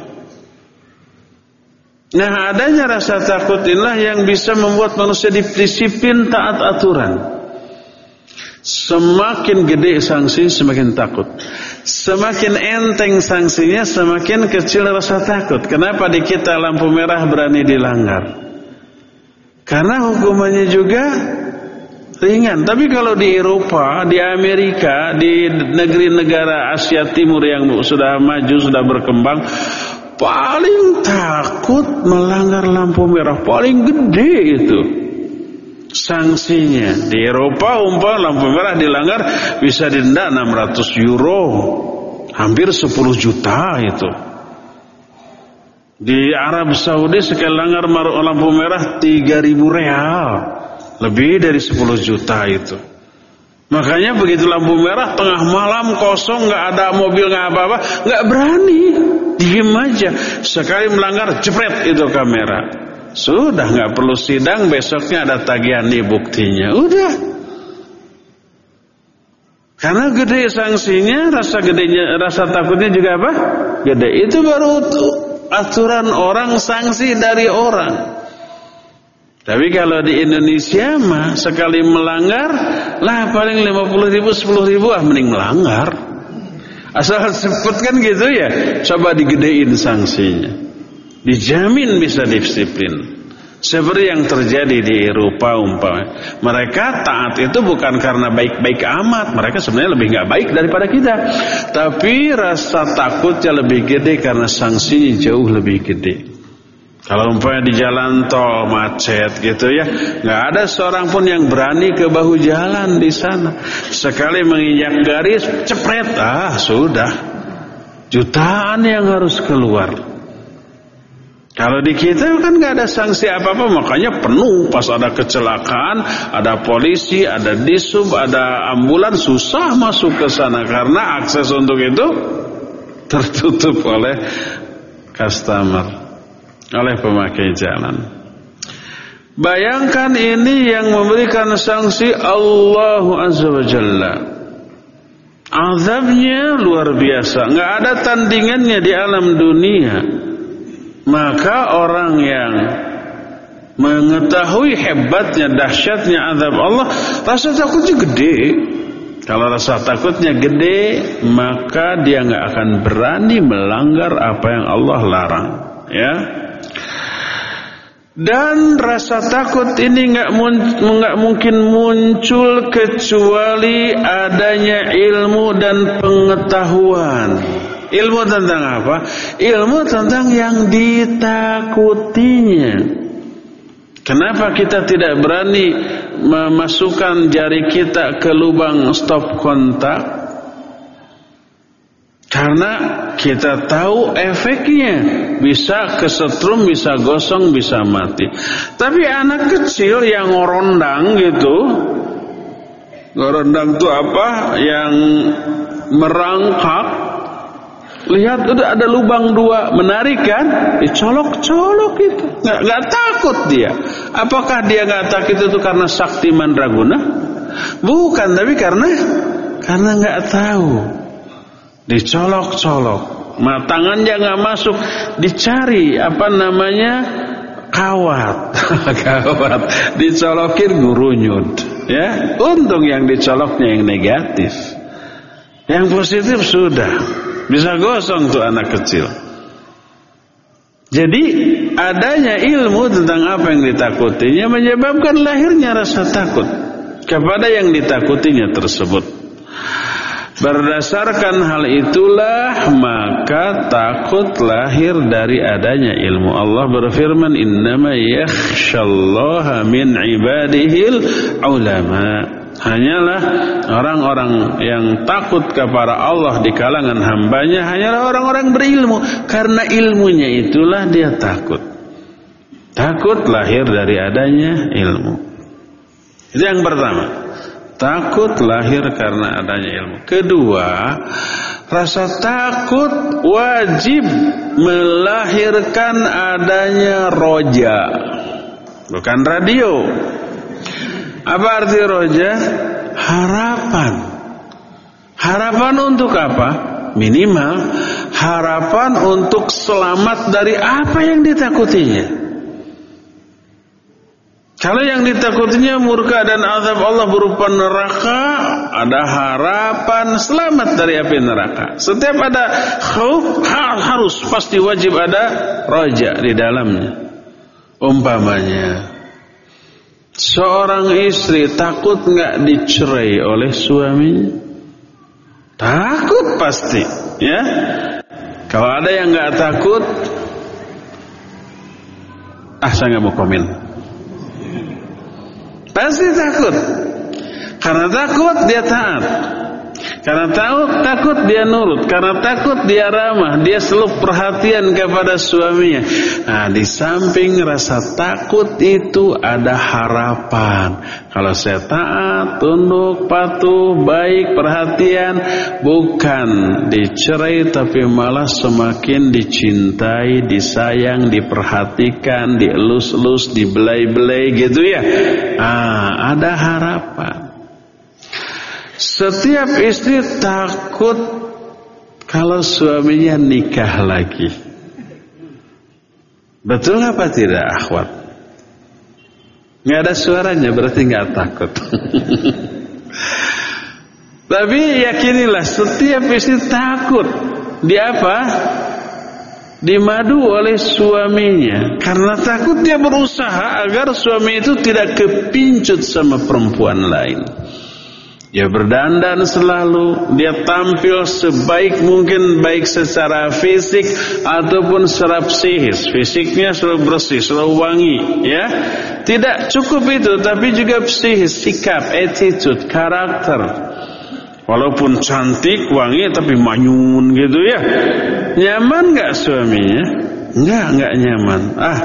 Nah adanya rasa takut inilah yang bisa membuat manusia disiplin taat aturan. Semakin gede sanksi semakin takut. Semakin enteng sanksinya semakin kecil rasa takut. Kenapa di kita lampu merah berani dilanggar? Karena hukumannya juga ringan. Tapi kalau di Eropa, di Amerika, di negeri negara Asia Timur yang sudah maju, sudah berkembang, paling takut melanggar lampu merah. Paling gede itu sanksinya. Di Eropa umpah lampu merah dilanggar bisa denda 600 euro. Hampir 10 juta itu di Arab Saudi sekali langgar lampu merah 3000 real. Lebih dari 10 juta itu. Makanya begitu lampu merah tengah malam kosong nggak ada mobil nggak apa-apa nggak berani. Diem aja. Sekali melanggar jepret itu kamera. Sudah nggak perlu sidang besoknya ada tagihan nih buktinya. Udah. Karena gede sanksinya rasa gedenya rasa takutnya juga apa? Gede. Itu baru aturan orang sanksi dari orang tapi kalau di Indonesia mah sekali melanggar lah paling 50 ribu 10 ribu ah mending melanggar. Asal sebut kan gitu ya. Coba digedein sanksinya. Dijamin bisa disiplin. Seperti yang terjadi di Eropa umpamanya. Mereka taat itu bukan karena baik-baik amat. Mereka sebenarnya lebih nggak baik daripada kita. Tapi rasa takutnya lebih gede karena sanksinya jauh lebih gede. Kalau umpamanya di jalan tol macet gitu ya, nggak ada seorang pun yang berani ke bahu jalan di sana. Sekali menginjak garis, cepret, ah sudah, jutaan yang harus keluar. Kalau di kita kan nggak ada sanksi apa-apa, makanya penuh pas ada kecelakaan, ada polisi, ada disub, ada ambulan, susah masuk ke sana karena akses untuk itu tertutup oleh customer oleh pemakai jalan. Bayangkan ini yang memberikan sanksi Allah Azza wa Jalla. Azabnya luar biasa, nggak ada tandingannya di alam dunia. Maka orang yang mengetahui hebatnya, dahsyatnya azab Allah, rasa takutnya gede. Kalau rasa takutnya gede, maka dia nggak akan berani melanggar apa yang Allah larang. Ya, dan rasa takut ini nggak nggak mungkin muncul kecuali adanya ilmu dan pengetahuan. Ilmu tentang apa? Ilmu tentang yang ditakutinya. Kenapa kita tidak berani memasukkan jari kita ke lubang stop kontak? Karena kita tahu efeknya bisa kesetrum, bisa gosong, bisa mati. Tapi anak kecil yang ngorondang gitu, ngorondang itu apa? Yang merangkak, lihat udah ada lubang dua, menarik kan? Dicolok-colok itu, nggak nggak takut dia. Apakah dia nggak takut itu karena sakti mandraguna? Bukan, tapi karena karena nggak tahu. Dicolok-colok. Tangannya nggak masuk. Dicari apa namanya kawat. [laughs] Kawat. Dicolokin gurunyut ya untung yang dicoloknya yang negatif. Yang positif sudah bisa gosong tuh anak kecil jadi adanya ilmu tentang apa yang ditakutinya menyebabkan lahirnya rasa takut kepada yang ditakutinya tersebut Berdasarkan hal itulah maka takut lahir dari adanya ilmu. Allah berfirman innama yakhshallaha min ibadihil ulama. Hanyalah orang-orang yang takut kepada Allah di kalangan hambanya hanyalah orang-orang berilmu. Karena ilmunya itulah dia takut. Takut lahir dari adanya ilmu. Itu yang pertama. Takut lahir karena adanya ilmu. Kedua, rasa takut wajib melahirkan adanya roja. Bukan radio. Apa arti roja? Harapan. Harapan untuk apa? Minimal harapan untuk selamat dari apa yang ditakutinya. Kalau yang ditakutinya murka dan azab Allah berupa neraka, ada harapan selamat dari api neraka. Setiap ada harus pasti wajib ada roja di dalamnya. Umpamanya seorang istri takut nggak dicerai oleh suaminya? Takut pasti, ya. Kalau ada yang nggak takut, ah saya nggak mau komen. Pasti takut. Karena takut dia taat. Karena takut, takut dia nurut. Karena takut dia ramah. Dia selalu perhatian kepada suaminya. Nah, di samping rasa takut itu ada harapan. Kalau saya taat, tunduk, patuh, baik, perhatian. Bukan dicerai tapi malah semakin dicintai, disayang, diperhatikan, dielus-elus, dibelai-belai gitu ya. Ah, ada harapan. Setiap istri takut kalau suaminya nikah lagi. Betul apa tidak akhwat? Nggak ada suaranya berarti nggak takut. [laughs] Tapi yakinilah setiap istri takut. Di apa? Dimadu oleh suaminya Karena takut dia berusaha Agar suami itu tidak kepincut sama perempuan lain dia berdandan selalu, dia tampil sebaik mungkin baik secara fisik ataupun secara psikis. Fisiknya selalu bersih, selalu wangi, ya. Tidak cukup itu, tapi juga psikis, sikap, attitude, karakter. Walaupun cantik, wangi, tapi manyun gitu ya. Nyaman nggak suaminya? Nggak, nggak nyaman. Ah,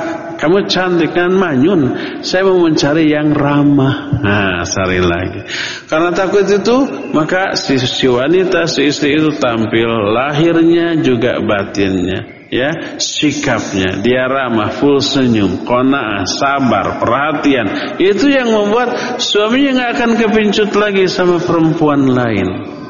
kamu cantik kan manyun. Saya mau mencari yang ramah. Nah, cari lagi. Karena takut itu, maka si, si wanita, si istri itu tampil lahirnya juga batinnya. Ya, sikapnya, dia ramah, full senyum, kona'ah, sabar, perhatian. Itu yang membuat suaminya nggak akan kepincut lagi sama perempuan lain.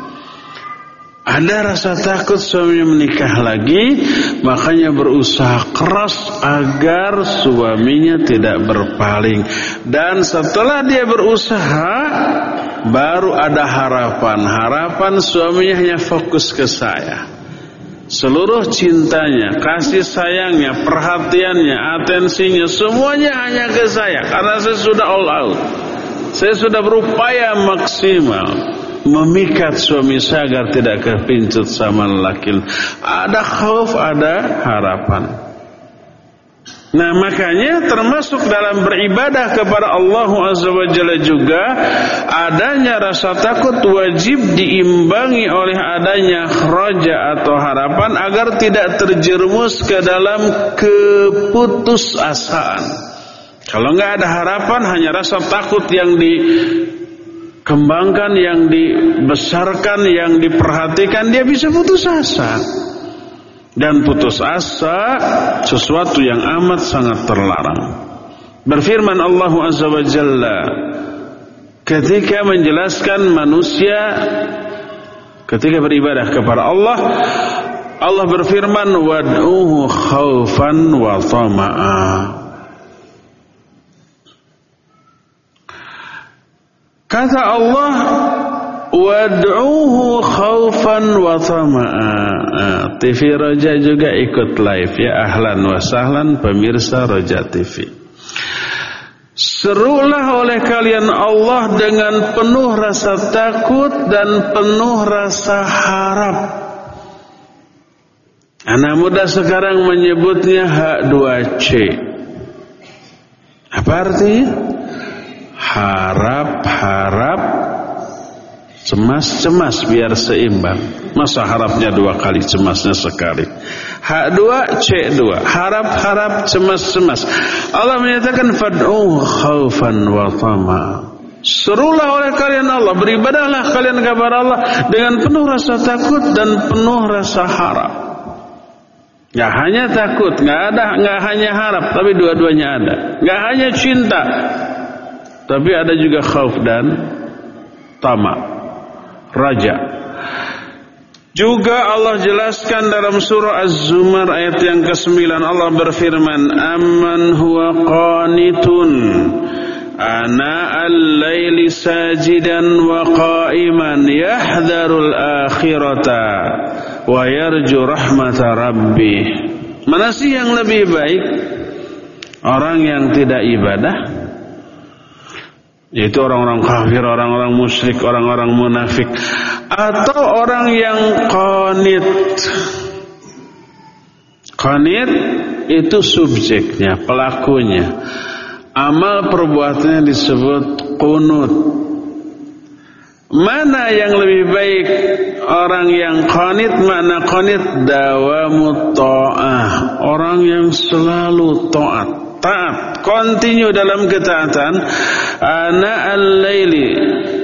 Ada rasa takut suaminya menikah lagi Makanya berusaha keras agar suaminya tidak berpaling. Dan setelah dia berusaha Baru ada harapan Harapan suaminya hanya fokus ke saya. Seluruh cintanya, kasih sayangnya, perhatiannya, atensinya Semuanya hanya ke saya. Karena saya sudah all out. Saya sudah berupaya maksimal memikat suami saya agar tidak kepincut sama lelaki. Ada khauf, ada harapan. Nah makanya termasuk dalam beribadah kepada Allah Azza wa Jalla juga adanya rasa takut wajib diimbangi oleh adanya raja atau harapan agar tidak terjerumus ke dalam keputusasaan. Kalau nggak ada harapan hanya rasa takut yang di kembangkan, yang dibesarkan, yang diperhatikan, dia bisa putus asa. Dan putus asa sesuatu yang amat sangat terlarang. Berfirman Allah Azza wa Jalla ketika menjelaskan manusia ketika beribadah kepada Allah Allah berfirman wad'uhu khaufan wa tama'a Kata Allah, wad'uhu khaufan wa tama'a. Ah, TV Roja juga ikut live ya. Ahlan wa sahlan pemirsa Roja TV. Serulah oleh kalian Allah dengan penuh rasa takut dan penuh rasa harap. Anak muda sekarang menyebutnya H2C. Apa artinya? Harap-harap cemas-cemas biar seimbang. Masa harapnya dua kali, cemasnya sekali. Hak dua, c dua. Harap-harap, cemas-cemas. Allah menyatakan fad'u khaufan wa tama. Serulah oleh kalian Allah, beribadahlah kalian kepada Allah dengan penuh rasa takut dan penuh rasa harap. Gak hanya takut, gak ada, gak hanya harap, tapi dua-duanya ada. Gak hanya cinta, tapi ada juga khauf dan tamak. Raja. Juga Allah jelaskan dalam surah Az-Zumar ayat yang ke-9 Allah berfirman Amman huwa qanitun ana al-laili sajidan wa qa'iman yahdharul akhirata wa yarju rahmata rabbih Mana sih yang lebih baik? Orang yang tidak ibadah yaitu orang-orang kafir, orang-orang musyrik, orang-orang munafik atau orang yang qanit. Qanit itu subjeknya, pelakunya. Amal perbuatannya disebut qunut. Mana yang lebih baik orang yang qanit mana qanit dawamut ta'ah, orang yang selalu taat taat, continue dalam ketaatan. Ana al-laili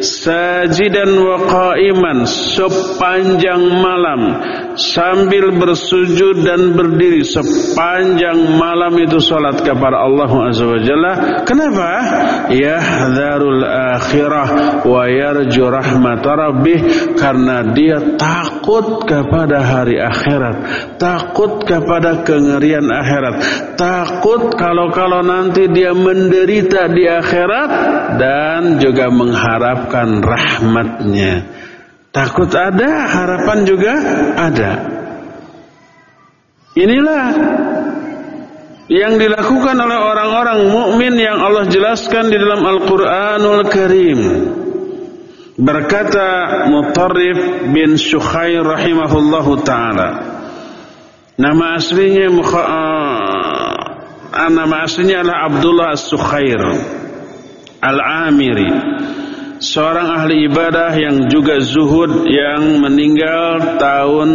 sajidan wa qa'iman sepanjang malam sambil bersujud dan berdiri sepanjang malam itu salat kepada Allah Azza wa Jalla. Kenapa? Yahdharul akhirah wa yarju rahmat rabbih karena dia takut kepada hari akhirat, takut kepada kengerian akhirat, takut kalau-kalau nanti dia menderita di akhirat dan juga mengharapkan rahmatnya. Takut ada, harapan juga ada. Inilah yang dilakukan oleh orang-orang mukmin yang Allah jelaskan di dalam Al-Qur'anul Karim. Berkata Mutarrif bin Syukhair rahimahullahu taala. Nama aslinya uh, nama aslinya adalah Abdullah As-Sukhair Al-Amiri seorang ahli ibadah yang juga zuhud yang meninggal tahun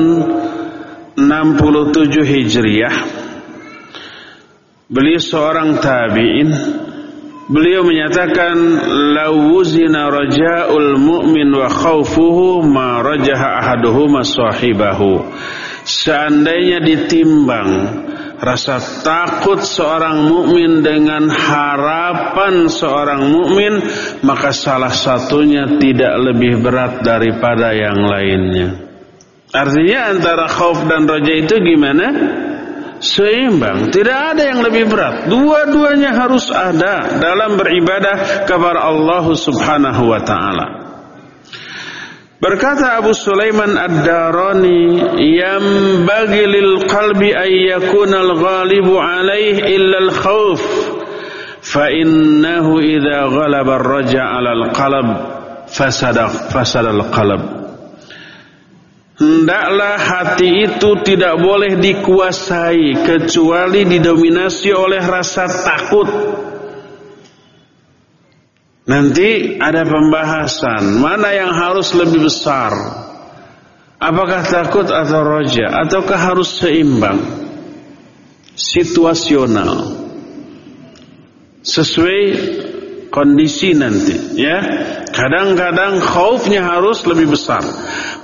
67 Hijriah. Beliau seorang tabi'in. Beliau menyatakan lawuzina raja'ul mu'min wa khawfuhu ma rajaha ahaduhuma sahibahu. Seandainya ditimbang rasa takut seorang mukmin dengan harapan seorang mukmin maka salah satunya tidak lebih berat daripada yang lainnya. Artinya antara khauf dan raja itu gimana? Seimbang, tidak ada yang lebih berat. Dua-duanya harus ada dalam beribadah kepada Allah Subhanahu wa taala. Berkata Abu Sulaiman Ad-Darani, "Yang bagi lil qalbi ay yakuna al-ghalibu alaih illa al-khawf, fa innahu idza ghalaba ar-raja 'ala al-qalb fasada fasada al-qalb." Hendaklah hati itu tidak boleh dikuasai kecuali didominasi oleh rasa takut Nanti ada pembahasan mana yang harus lebih besar. Apakah takut atau roja ataukah harus seimbang? Situasional. Sesuai kondisi nanti ya. Kadang-kadang khaufnya harus lebih besar.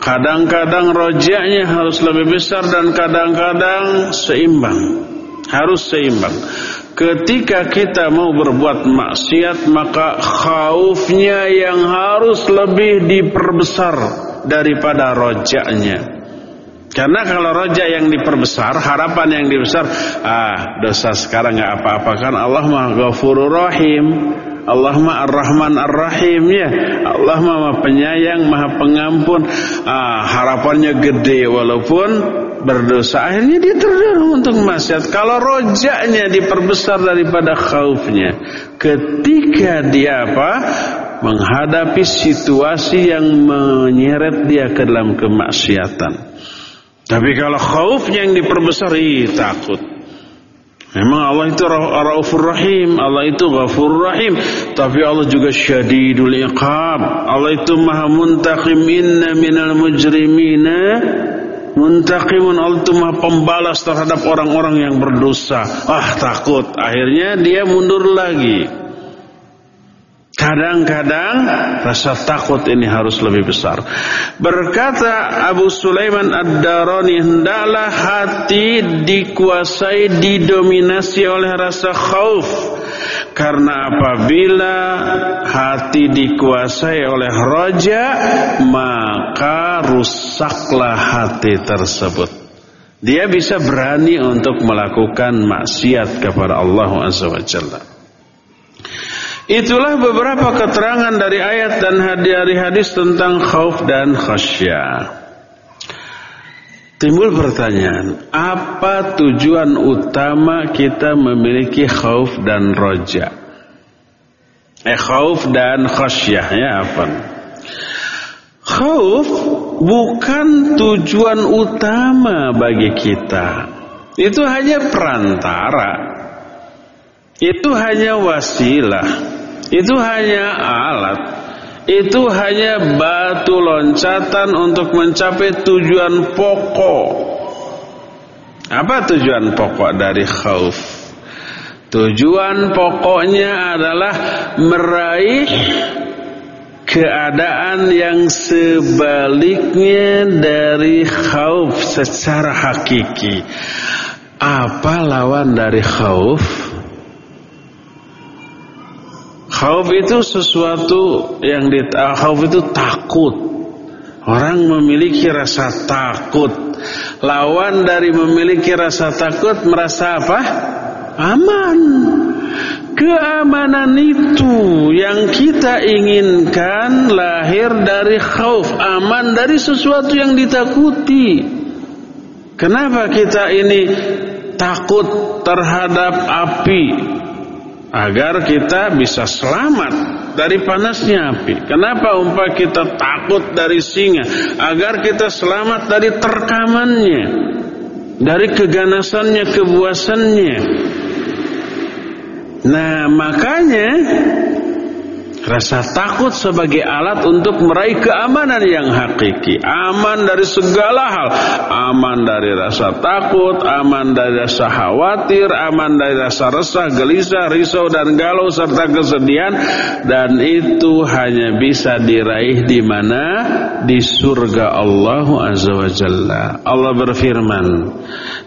Kadang-kadang rojanya harus lebih besar dan kadang-kadang seimbang. Harus seimbang. Ketika kita mau berbuat maksiat maka khaufnya yang harus lebih diperbesar daripada rojaknya. Karena kalau roja yang diperbesar, harapan yang dibesar, ah dosa sekarang nggak apa-apa kan Allah Maha Ghafurur Rahim. Allah Maha Ar-Rahman Ar-Rahim ya. Allah Maha Penyayang, Maha Pengampun. Ah, harapannya gede walaupun berdosa akhirnya dia terdorong untuk maksiat. Kalau rojaknya diperbesar daripada khaufnya. Ketika dia apa? Menghadapi situasi yang menyeret dia ke dalam kemaksiatan. Tapi kalau khaufnya yang diperbesar ih takut. Memang Allah itu Raufur Rahim, Allah itu Ghafur Rahim, tapi Allah juga Syadidul Iqab. Allah itu Maha Muntaqim inna minal mujrimina Muntakimun maha pembalas terhadap orang-orang yang berdosa. Ah takut. Akhirnya dia mundur lagi. Kadang-kadang rasa takut ini harus lebih besar. Berkata Abu Sulaiman Ad-Darani, hendaklah hati dikuasai, didominasi oleh rasa khauf. Karena apabila hati dikuasai oleh roja, maka rusaklah hati tersebut. Dia bisa berani untuk melakukan maksiat kepada Allah Azza wa Jalla. Itulah beberapa keterangan dari ayat dan hadis tentang khauf dan khasyah. Timbul pertanyaan, apa tujuan utama kita memiliki khauf dan roja? Eh khauf dan khasyah ya apa? Khauf bukan tujuan utama bagi kita. Itu hanya perantara. Itu hanya wasilah. Itu hanya alat. Itu hanya batu loncatan untuk mencapai tujuan pokok. Apa tujuan pokok dari khauf? Tujuan pokoknya adalah meraih keadaan yang sebaliknya dari khauf secara hakiki. Apa lawan dari khauf? Khauf itu sesuatu yang di khauf itu takut. Orang memiliki rasa takut. Lawan dari memiliki rasa takut merasa apa? Aman. Keamanan itu yang kita inginkan lahir dari khauf, aman dari sesuatu yang ditakuti. Kenapa kita ini takut terhadap api? Agar kita bisa selamat dari panasnya api. Kenapa umpah kita takut dari singa? Agar kita selamat dari terkamannya. Dari keganasannya, kebuasannya. Nah makanya Rasa takut sebagai alat untuk meraih keamanan yang hakiki. Aman dari segala hal. Aman dari rasa takut Aman dari rasa khawatir Aman dari rasa resah, gelisah, risau dan galau Serta kesedihan. Dan itu hanya bisa diraih di mana? Di surga Allah Azza wa Jalla. Allah berfirman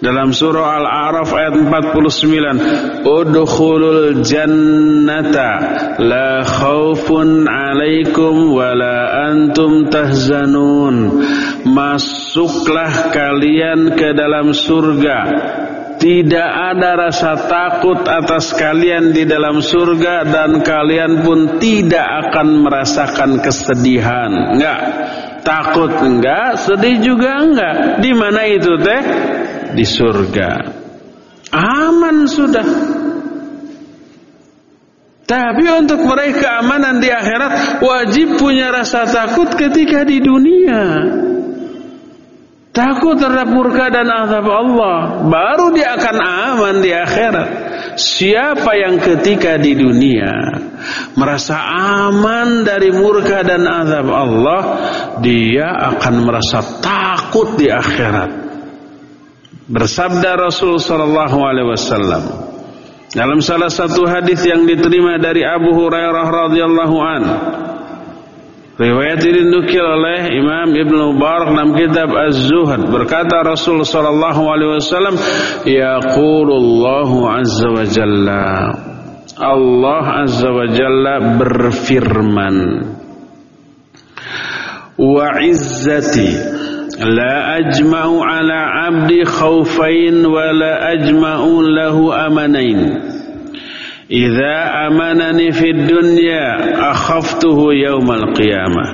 dalam surah Al-A'raf ayat 49 Udkhulul jannata la khaufun 'alaikum wa la antum tahzanun Masuklah kalian ke dalam surga tidak ada rasa takut atas kalian di dalam surga dan kalian pun tidak akan merasakan kesedihan. Enggak. Takut enggak, sedih juga enggak. Di mana itu teh? di surga. Aman sudah. Tapi untuk meraih keamanan di akhirat wajib punya rasa takut ketika di dunia. Takut terhadap murka dan azab Allah, baru dia akan aman di akhirat. Siapa yang ketika di dunia merasa aman dari murka dan azab Allah, dia akan merasa takut di akhirat. Bersabda Rasul sallallahu alaihi wasallam dalam salah satu hadis yang diterima dari Abu Hurairah radhiyallahu an. Riwayat ini dinukil oleh Imam Ibn Mubarak dalam kitab Az-Zuhad berkata Rasul sallallahu alaihi wasallam yaqulullahu azza wa jalla. Allah azza wa jalla berfirman wa izzati لا أجمع على عبدي خوفين ولا أجمع له أمنين إذا أمنني في الدنيا أخفته يوم القيامة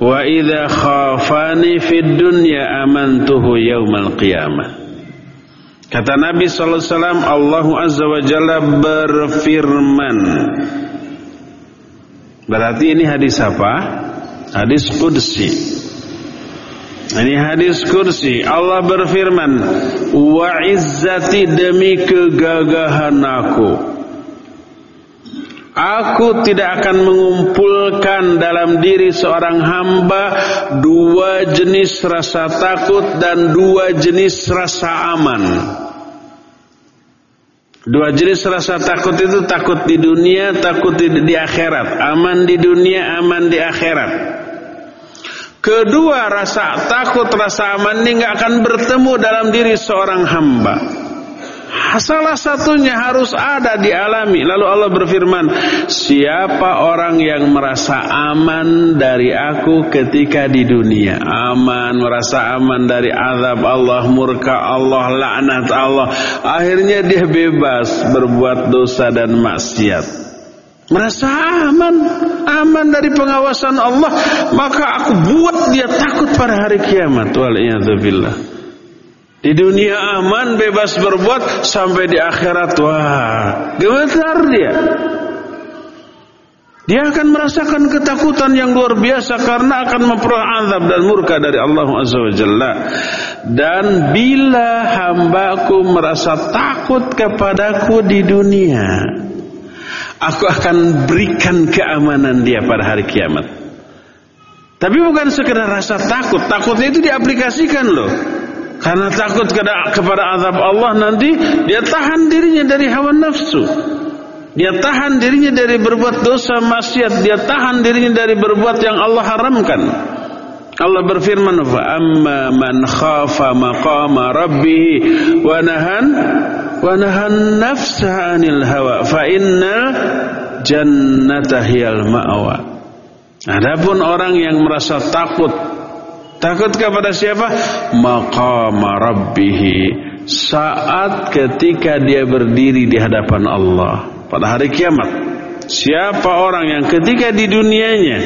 وإذا خافني في الدنيا أمنته يوم القيامة Kata Nabi sallallahu alaihi wasallam Allah Azza wa Jalla berfirman Berarti ini hadis apa? Hadis qudsi Ini hadis kursi. Allah berfirman, "Wa izzati demi kegagahan aku." Aku tidak akan mengumpulkan dalam diri seorang hamba dua jenis rasa takut dan dua jenis rasa aman. Dua jenis rasa takut itu takut di dunia, takut di, di akhirat. Aman di dunia, aman di akhirat. Kedua rasa takut, rasa aman ini nggak akan bertemu dalam diri seorang hamba. Salah satunya harus ada dialami. Lalu Allah berfirman, siapa orang yang merasa aman dari aku ketika di dunia? Aman, merasa aman dari azab Allah, murka Allah, laknat Allah. Akhirnya dia bebas berbuat dosa dan maksiat. Merasa aman, aman dari pengawasan Allah, maka aku buat dia takut pada hari kiamat. Waliyadzubillah. Di dunia aman, bebas berbuat, sampai di akhirat, wah, gemetar dia. Dia akan merasakan ketakutan yang luar biasa karena akan memperoleh azab dan murka dari Allah Azza wa Jalla. Dan bila hambaku merasa takut kepadaku di dunia, aku akan berikan keamanan dia pada hari kiamat. Tapi bukan sekedar rasa takut, takutnya itu diaplikasikan loh. Karena takut kepada azab Allah nanti dia tahan dirinya dari hawa nafsu. Dia tahan dirinya dari berbuat dosa maksiat, dia tahan dirinya dari berbuat yang Allah haramkan. Allah berfirman, "Fa amma man khafa maqama rabbih wa nahan wa nahan nafsa 'anil hawa fa innal jannata hiyal ma'wa." Adapun orang yang merasa takut takut kepada siapa? Maqama rabbih saat ketika dia berdiri di hadapan Allah pada hari kiamat. Siapa orang yang ketika di dunianya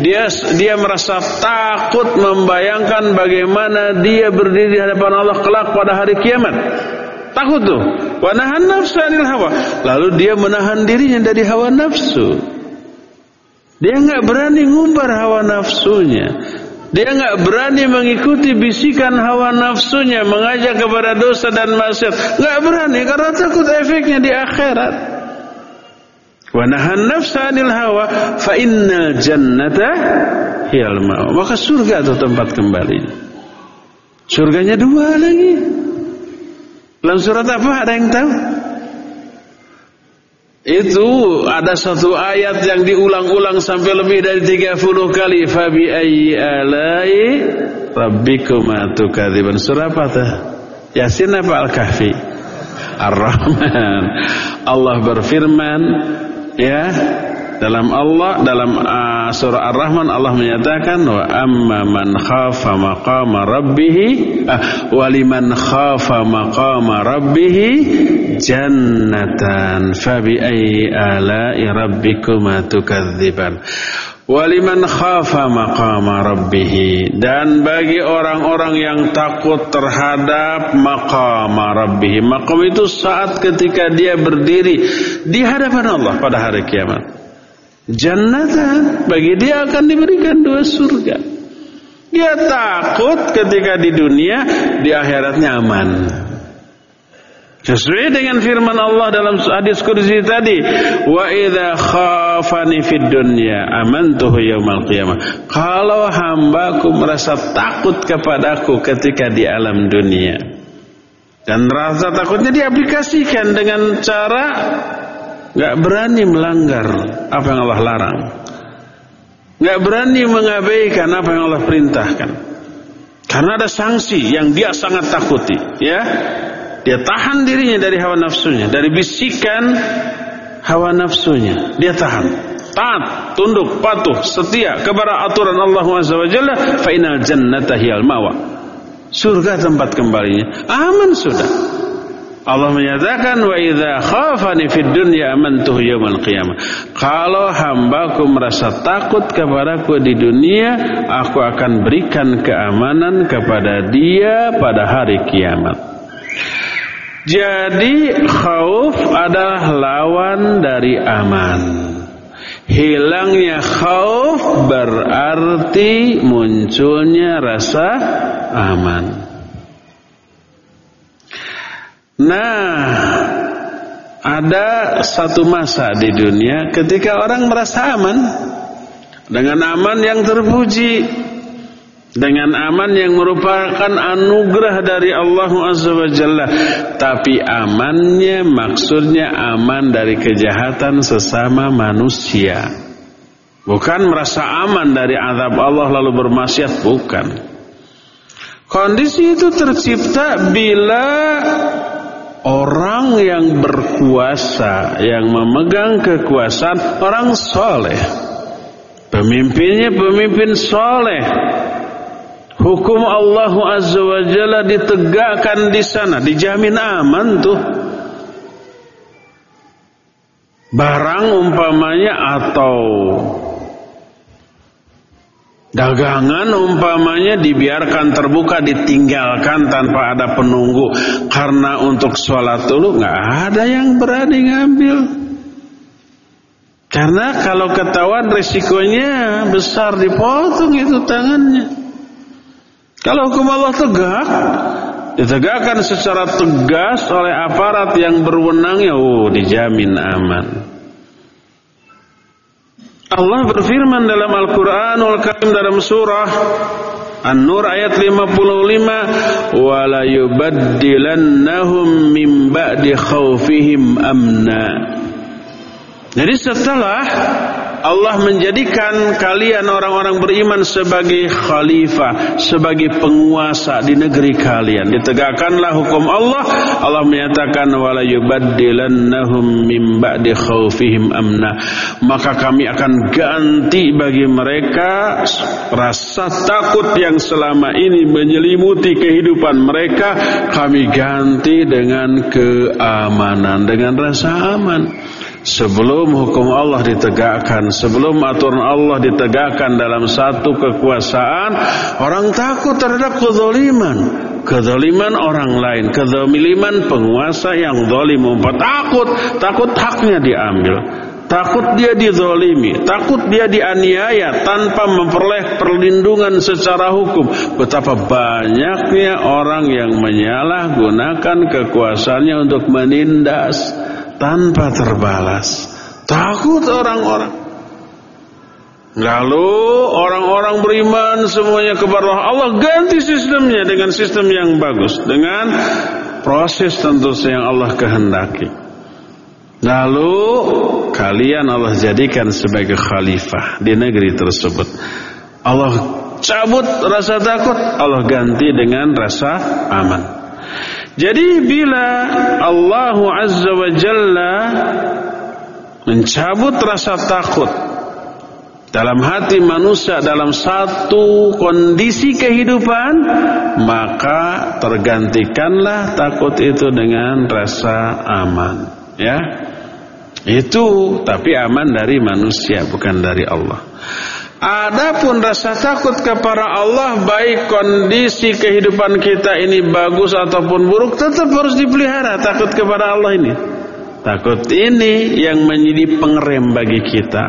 dia dia merasa takut membayangkan bagaimana dia berdiri di hadapan Allah kelak pada hari kiamat. Takut tuh. Wa nahan nafsanil hawa. Lalu dia menahan dirinya dari hawa nafsu. Dia nggak berani ngumbar hawa nafsunya. Dia nggak berani mengikuti bisikan hawa nafsunya, mengajak kepada dosa dan maksiat. Nggak berani karena takut efeknya di akhirat. Wa nahan nafsa anil hawa fa innal jannata hiyal. Maka surga itu tempat kembali. Surganya dua lagi. Dalam surat apa ada yang tahu? Itu ada satu ayat yang diulang-ulang sampai lebih dari 30 kali. Fabi ayyi alai rabbikuma tukadziban. Surah apa tuh? Yasin apa Al-Kahfi? Ar-Rahman. Allah berfirman, ya dalam Allah dalam uh, surah Ar-Rahman Allah menyatakan wa amma man khafa maqama rabbih uh, wa liman khafa maqama rabbih jannatan fabi ayyi ala'i rabbikuma tukadziban Waliman khafa maqama rabbih dan bagi orang-orang yang takut terhadap maqama rabbih. Maqam itu saat ketika dia berdiri di hadapan Allah pada hari kiamat. Jannatan bagi dia akan diberikan dua surga. Dia takut ketika di dunia, di akhiratnya aman. Sesuai dengan firman Allah dalam hadis kursi tadi, wa idza khafani fid dunya amantuhu yaumal qiyamah. Kalau hambaku merasa takut kepadaku ketika di alam dunia. Dan rasa takutnya diaplikasikan dengan cara nggak berani melanggar apa yang Allah larang. nggak berani mengabaikan apa yang Allah perintahkan. Karena ada sanksi yang dia sangat takuti, ya. Dia tahan dirinya dari hawa nafsunya, dari bisikan hawa nafsunya. Dia tahan. Taat, tunduk, patuh, setia kepada aturan Allah Azza wa Jalla, fa inal jannata hiyal mawa. Surga tempat kembalinya. Aman sudah. Allah menyatakan wa idza khafani fid dunya amantuhu yaumal qiyamah. Kalau hambaku merasa takut kepadaku di dunia, aku akan berikan keamanan kepada dia pada hari kiamat. Jadi khauf adalah lawan dari aman. Hilangnya khauf berarti munculnya rasa aman. Nah, ada satu masa di dunia ketika orang merasa aman. Dengan aman yang terpuji. Dengan aman yang merupakan anugerah dari Allah Jalla. Tapi amannya maksudnya aman dari kejahatan sesama manusia. Bukan merasa aman dari azab Allah lalu bermaksiat bukan. Kondisi itu tercipta bila orang yang berkuasa, yang memegang kekuasaan, orang soleh. Pemimpinnya pemimpin soleh. Hukum Allah Azza wa Jalla ditegakkan di sana, dijamin aman tuh. Barang umpamanya atau Dagangan umpamanya dibiarkan terbuka ditinggalkan tanpa ada penunggu karena untuk sholat dulu nggak ada yang berani ngambil. Karena kalau ketahuan resikonya besar dipotong itu tangannya. Kalau hukum Allah tegak, ditegakkan secara tegas oleh aparat yang berwenang ya oh dijamin aman. Allah berfirman dalam Al-Qur'anul Karim dalam surah An-Nur ayat 55 wala yubaddilannahum min ba'di khaufihim amna. Jadi setelah Allah menjadikan kalian orang-orang beriman sebagai khalifah, sebagai penguasa di negeri kalian. Ditegakkanlah hukum Allah. Allah menyatakan wala yubaddilannahum min ba'di khaufihim amna. Maka kami akan ganti bagi mereka rasa takut yang selama ini menyelimuti kehidupan mereka, kami ganti dengan keamanan, dengan rasa aman. Sebelum hukum Allah ditegakkan, sebelum aturan Allah ditegakkan dalam satu kekuasaan, orang takut terhadap kezaliman. Kezaliman orang lain, kezaliman penguasa yang zalim, takut, takut haknya diambil. Takut dia dizolimi, takut dia dianiaya tanpa memperoleh perlindungan secara hukum. Betapa banyaknya orang yang menyalahgunakan kekuasaannya untuk menindas tanpa terbalas. Takut orang-orang. Lalu orang-orang beriman semuanya kepada Allah ganti sistemnya dengan sistem yang bagus dengan proses tentu yang Allah kehendaki. Lalu kalian Allah jadikan sebagai khalifah di negeri tersebut. Allah cabut rasa takut, Allah ganti dengan rasa aman. Jadi bila Allah Azza wa Jalla mencabut rasa takut dalam hati manusia dalam satu kondisi kehidupan maka tergantikanlah takut itu dengan rasa aman ya. Itu tapi aman dari manusia bukan dari Allah Adapun rasa takut kepada Allah baik kondisi kehidupan kita ini bagus ataupun buruk tetap harus dipelihara takut kepada Allah ini. Takut ini yang menjadi pengerem bagi kita.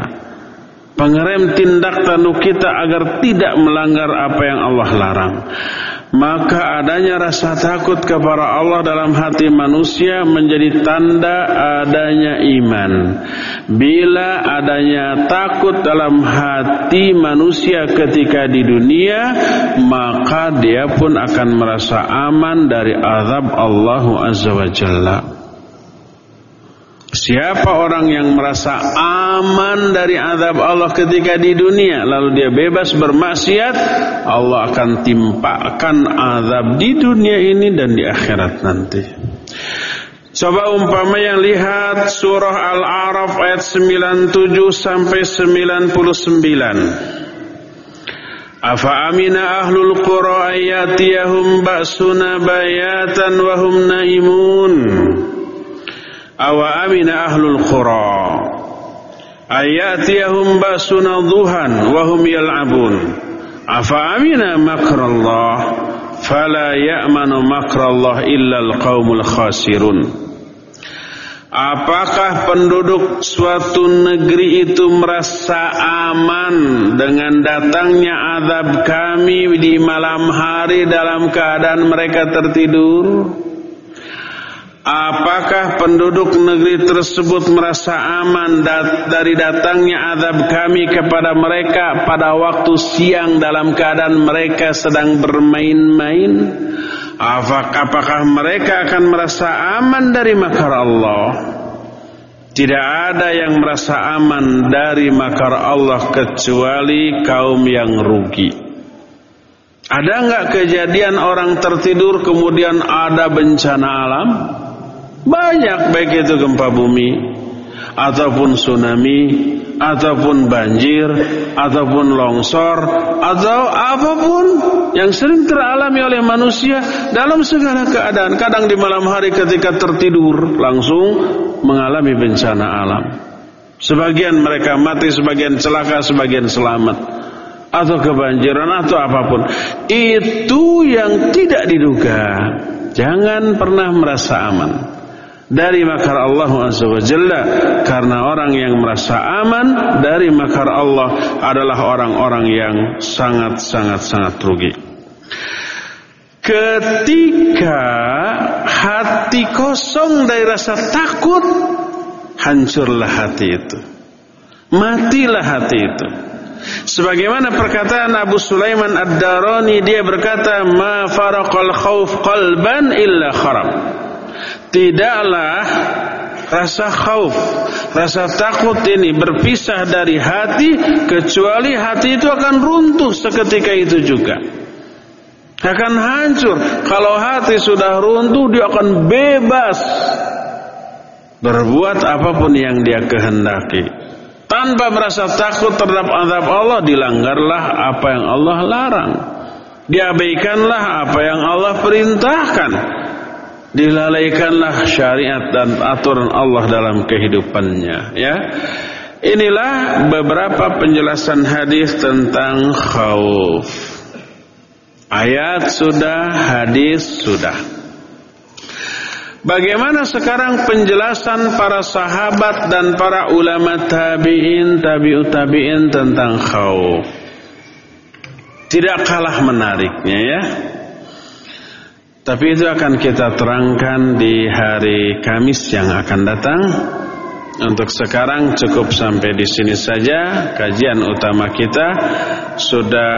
Pengerem tindak tanduk kita agar tidak melanggar apa yang Allah larang maka adanya rasa takut kepada Allah dalam hati manusia menjadi tanda adanya iman. Bila adanya takut dalam hati manusia ketika di dunia, maka dia pun akan merasa aman dari azab Allah Azza wa Jalla. Siapa orang yang merasa aman dari azab Allah ketika di dunia lalu dia bebas bermaksiat, Allah akan timpakan azab di dunia ini dan di akhirat nanti. Coba umpama yang lihat surah Al-A'raf ayat 97 sampai 99. Afa amina ahlul qura ayatiyahum ba'suna bayatan wa hum naimun. Awa amina ahlul qura. Ayatiyahum basuna duhan wa hum yal'abun. Afa amina makrallah? Fala ya'manu makrallah illa alqaumul khasirun. Apakah penduduk suatu negeri itu merasa aman dengan datangnya azab kami di malam hari dalam keadaan mereka tertidur? Apakah penduduk negeri tersebut merasa aman dari datangnya azab kami kepada mereka pada waktu siang dalam keadaan mereka sedang bermain-main? Apakah mereka akan merasa aman dari makar Allah? Tidak ada yang merasa aman dari makar Allah kecuali kaum yang rugi. Ada nggak kejadian orang tertidur kemudian ada bencana alam? Banyak baik itu gempa bumi ataupun tsunami ataupun banjir ataupun longsor atau apa pun yang sering teralami oleh manusia dalam segala keadaan. Kadang di malam hari ketika tertidur langsung mengalami bencana alam. Sebagian mereka mati, sebagian celaka, sebagian selamat atau kebanjiran atau apa pun. Itu yang tidak diduga. Jangan pernah merasa aman dari makar Allah Jalla karena orang yang merasa aman dari makar Allah adalah orang-orang yang sangat-sangat sangat rugi. Ketika hati kosong dari rasa takut, hancurlah hati itu. Matilah hati itu. Sebagaimana perkataan Abu Sulaiman Ad-Darani dia berkata ma faraqal khauf qalban illa kharab. Tidaklah rasa khauf, rasa takut ini berpisah dari hati kecuali hati itu akan runtuh seketika itu juga. Akan hancur. Kalau hati sudah runtuh dia akan bebas berbuat apa pun yang dia kehendaki tanpa merasa takut terhadap azab Allah dilanggarlah apa yang Allah larang diabaikanlah apa yang Allah perintahkan dilalaikanlah syariat dan aturan Allah dalam kehidupannya ya inilah beberapa penjelasan hadis tentang khauf ayat sudah hadis sudah Bagaimana sekarang penjelasan para sahabat dan para ulama tabi'in, tabi'ut tabi'in tentang khauf? Tidak kalah menariknya ya. Tapi itu akan kita terangkan di hari Kamis yang akan datang. Untuk sekarang cukup sampai di sini saja kajian utama kita sudah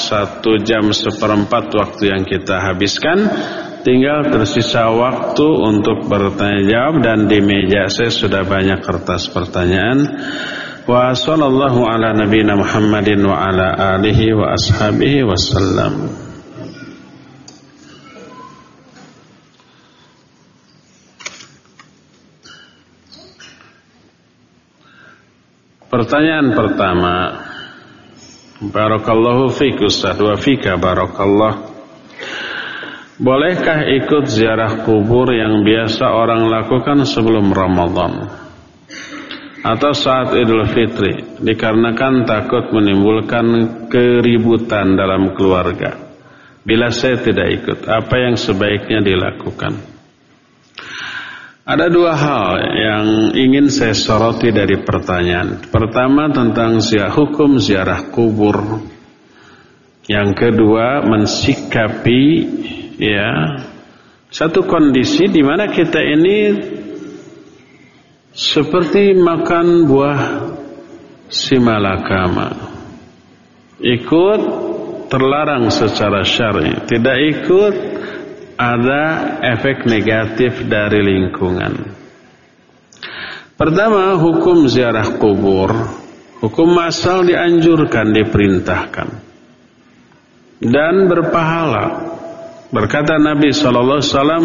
satu jam seperempat waktu yang kita habiskan. Tinggal tersisa waktu untuk bertanya jawab dan di meja saya sudah banyak kertas pertanyaan. Wa sallallahu ala Muhammadin wa ala alihi wa ashabihi wasallam. Pertanyaan pertama Barakallahu fiik Ustaz wa fika barakallah Bolehkah ikut ziarah kubur yang biasa orang lakukan sebelum Ramadan atau saat Idul Fitri dikarenakan takut menimbulkan keributan dalam keluarga? Bila saya tidak ikut, apa yang sebaiknya dilakukan? Ada dua hal yang ingin saya soroti dari pertanyaan. Pertama tentang ziarah hukum ziarah kubur. Yang kedua mensikapi ya satu kondisi di mana kita ini seperti makan buah simalakama ikut terlarang secara syar'i tidak ikut ada efek negatif dari lingkungan pertama hukum ziarah kubur hukum masal dianjurkan diperintahkan dan berpahala Berkata Nabi sallallahu alaihi wasallam,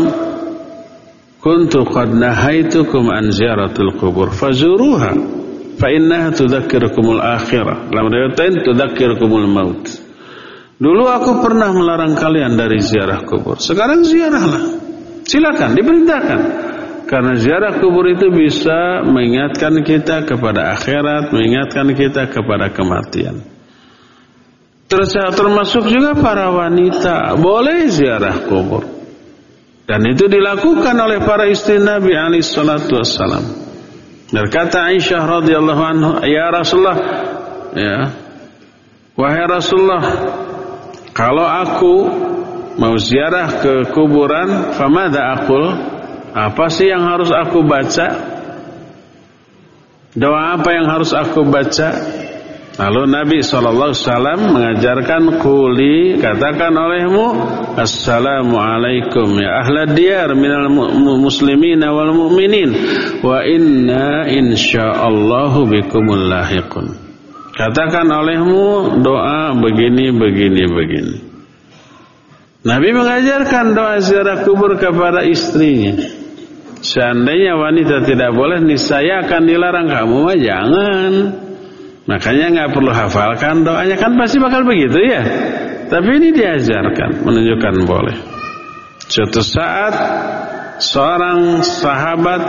"Kuntu qad nahaitukum an ziyaratil qubur fazuruha fa innaha tudzakkirukumul akhirah." Dalam riwayat tudzakkirukumul maut. Dulu aku pernah melarang kalian dari ziarah kubur. Sekarang ziarahlah. Silakan diperintahkan. Karena ziarah kubur itu bisa mengingatkan kita kepada akhirat, mengingatkan kita kepada kematian. Termasuk juga para wanita boleh ziarah kubur. Dan itu dilakukan oleh para istri Nabi alaihi salatu wassalam. Berkata Aisyah radhiyallahu anha, "Ya Rasulullah, ya. Wahai Rasulullah, kalau aku mau ziarah ke kuburan, famada aqul? Apa sih yang harus aku baca? Doa apa yang harus aku baca? Lalu Nabi SAW mengajarkan kuli katakan olehmu Assalamualaikum ya ahlad diyar minal muslimin wal mu'minin wa inna insyaallahu bikumul lahiqun. Katakan olehmu doa begini begini begini. Nabi mengajarkan doa ziarah kubur kepada istrinya. Seandainya wanita tidak boleh, saya akan dilarang kamu mah jangan. Makanya nggak perlu hafalkan doanya kan pasti bakal begitu ya. Tapi ini diajarkan, menunjukkan boleh. Suatu saat seorang sahabat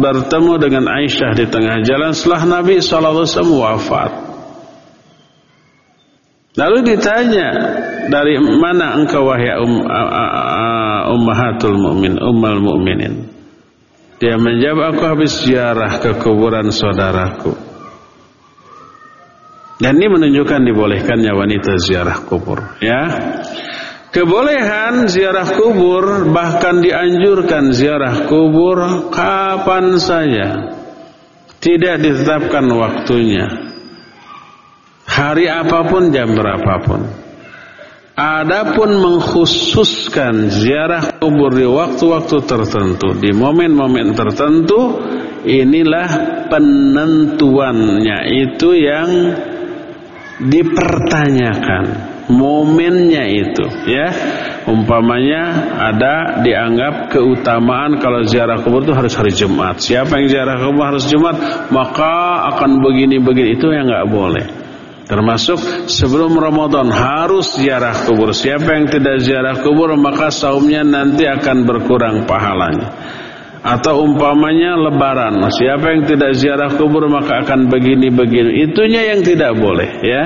bertemu dengan Aisyah di tengah jalan setelah Nabi SAW wafat. Lalu ditanya, dari mana engkau wahai um, ummahatul mu'min, ummal mu'minin? Dia menjawab, aku habis ziarah ke kuburan saudaraku. Dan ini menunjukkan dibolehkannya wanita ziarah kubur. Ya, Kebolehan ziarah kubur bahkan dianjurkan ziarah kubur kapan saja. Tidak ditetapkan waktunya. Hari apa pun jam berapapun. Adapun mengkhususkan ziarah kubur di waktu-waktu tertentu, di momen-momen tertentu, inilah penentuannya. Itu yang dipertanyakan. Momennya itu ya. Umpamanya ada dianggap keutamaan kalau ziarah kubur itu harus hari Jumat. Siapa yang ziarah kubur harus Jumat? Maka akan begini-begini. Itu yang nggak boleh termasuk sebelum Ramadan harus ziarah kubur. Siapa yang tidak ziarah kubur maka saumnya nanti akan berkurang pahalanya. Atau umpamanya lebaran. Siapa yang tidak ziarah kubur maka akan begini-begini. Itunya yang tidak boleh ya.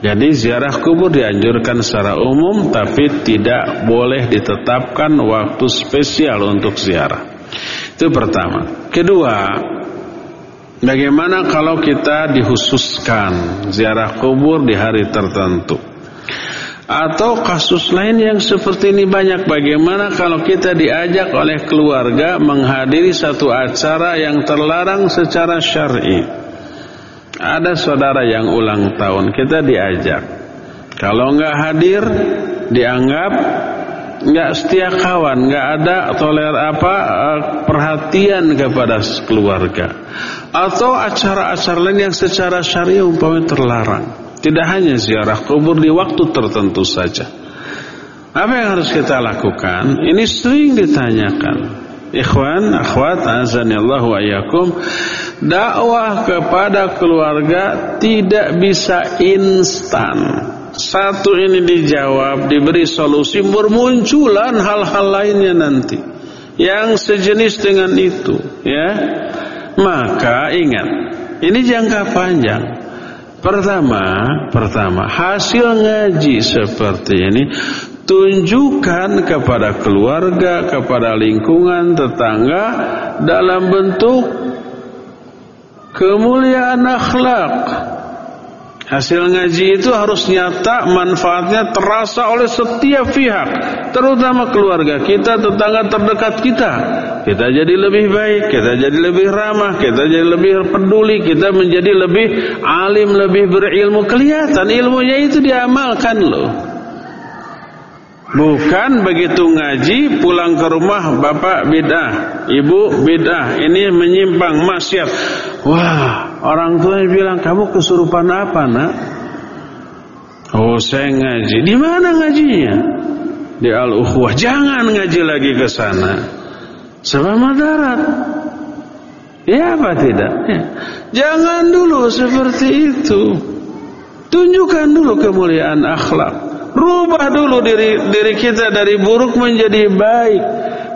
Jadi ziarah kubur dianjurkan secara umum tapi tidak boleh ditetapkan waktu spesial untuk ziarah. Itu pertama. Kedua, bagaimana kalau kita dihususkan ziarah kubur di hari tertentu? Atau kasus lain yang seperti ini banyak Bagaimana kalau kita diajak oleh keluarga Menghadiri satu acara yang terlarang secara syar'i ada saudara yang ulang tahun, kita diajak. Kalau nggak hadir, dianggap nggak setia kawan, nggak ada toler apa eh, perhatian kepada keluarga. Atau acara-acara lain yang secara syariah umpamanya terlarang. Tidak hanya ziarah kubur di waktu tertentu saja. Apa yang harus kita lakukan? Ini sering ditanyakan. Ikhwan, akhwat, azanillahu wa dakwah kepada keluarga tidak bisa instan. Satu ini dijawab, diberi solusi, bermunculan hal-hal lainnya nanti yang sejenis dengan itu, ya. Maka ingat, ini jangka panjang. Pertama, pertama, hasil ngaji seperti ini tunjukkan kepada keluarga, kepada lingkungan, tetangga dalam bentuk kemuliaan akhlak. Hasil ngaji itu harus nyata, manfaatnya terasa oleh setiap pihak, terutama keluarga kita, tetangga terdekat kita. Kita jadi lebih baik, kita jadi lebih ramah, kita jadi lebih peduli, kita menjadi lebih alim, lebih berilmu. Kelihatan ilmunya itu diamalkan loh. Bukan begitu ngaji pulang ke rumah bapak bidah, ibu bidah, ini menyimpang maksiat. Wah, orang tua bilang kamu kesurupan apa nak? Oh saya ngaji. Di mana ngajinya? Di al ukhuwah. Jangan ngaji lagi ke sana. Sebab madarat. Ya apa tidak? Ya. Jangan dulu seperti itu. Tunjukkan dulu kemuliaan akhlak. Rubah dulu diri diri kita dari buruk menjadi baik.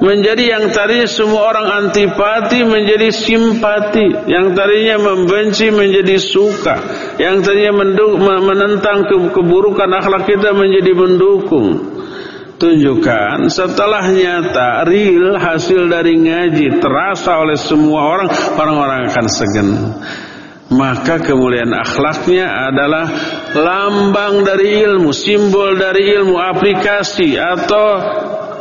Menjadi yang tadinya semua orang antipati menjadi simpati. Yang tadinya membenci menjadi suka. Yang tadinya menentang ke keburukan akhlak kita menjadi mendukung. Tunjukkan setelah nyata real hasil dari ngaji terasa oleh semua orang, orang-orang akan segen maka kemuliaan akhlaknya adalah lambang dari ilmu, simbol dari ilmu, aplikasi atau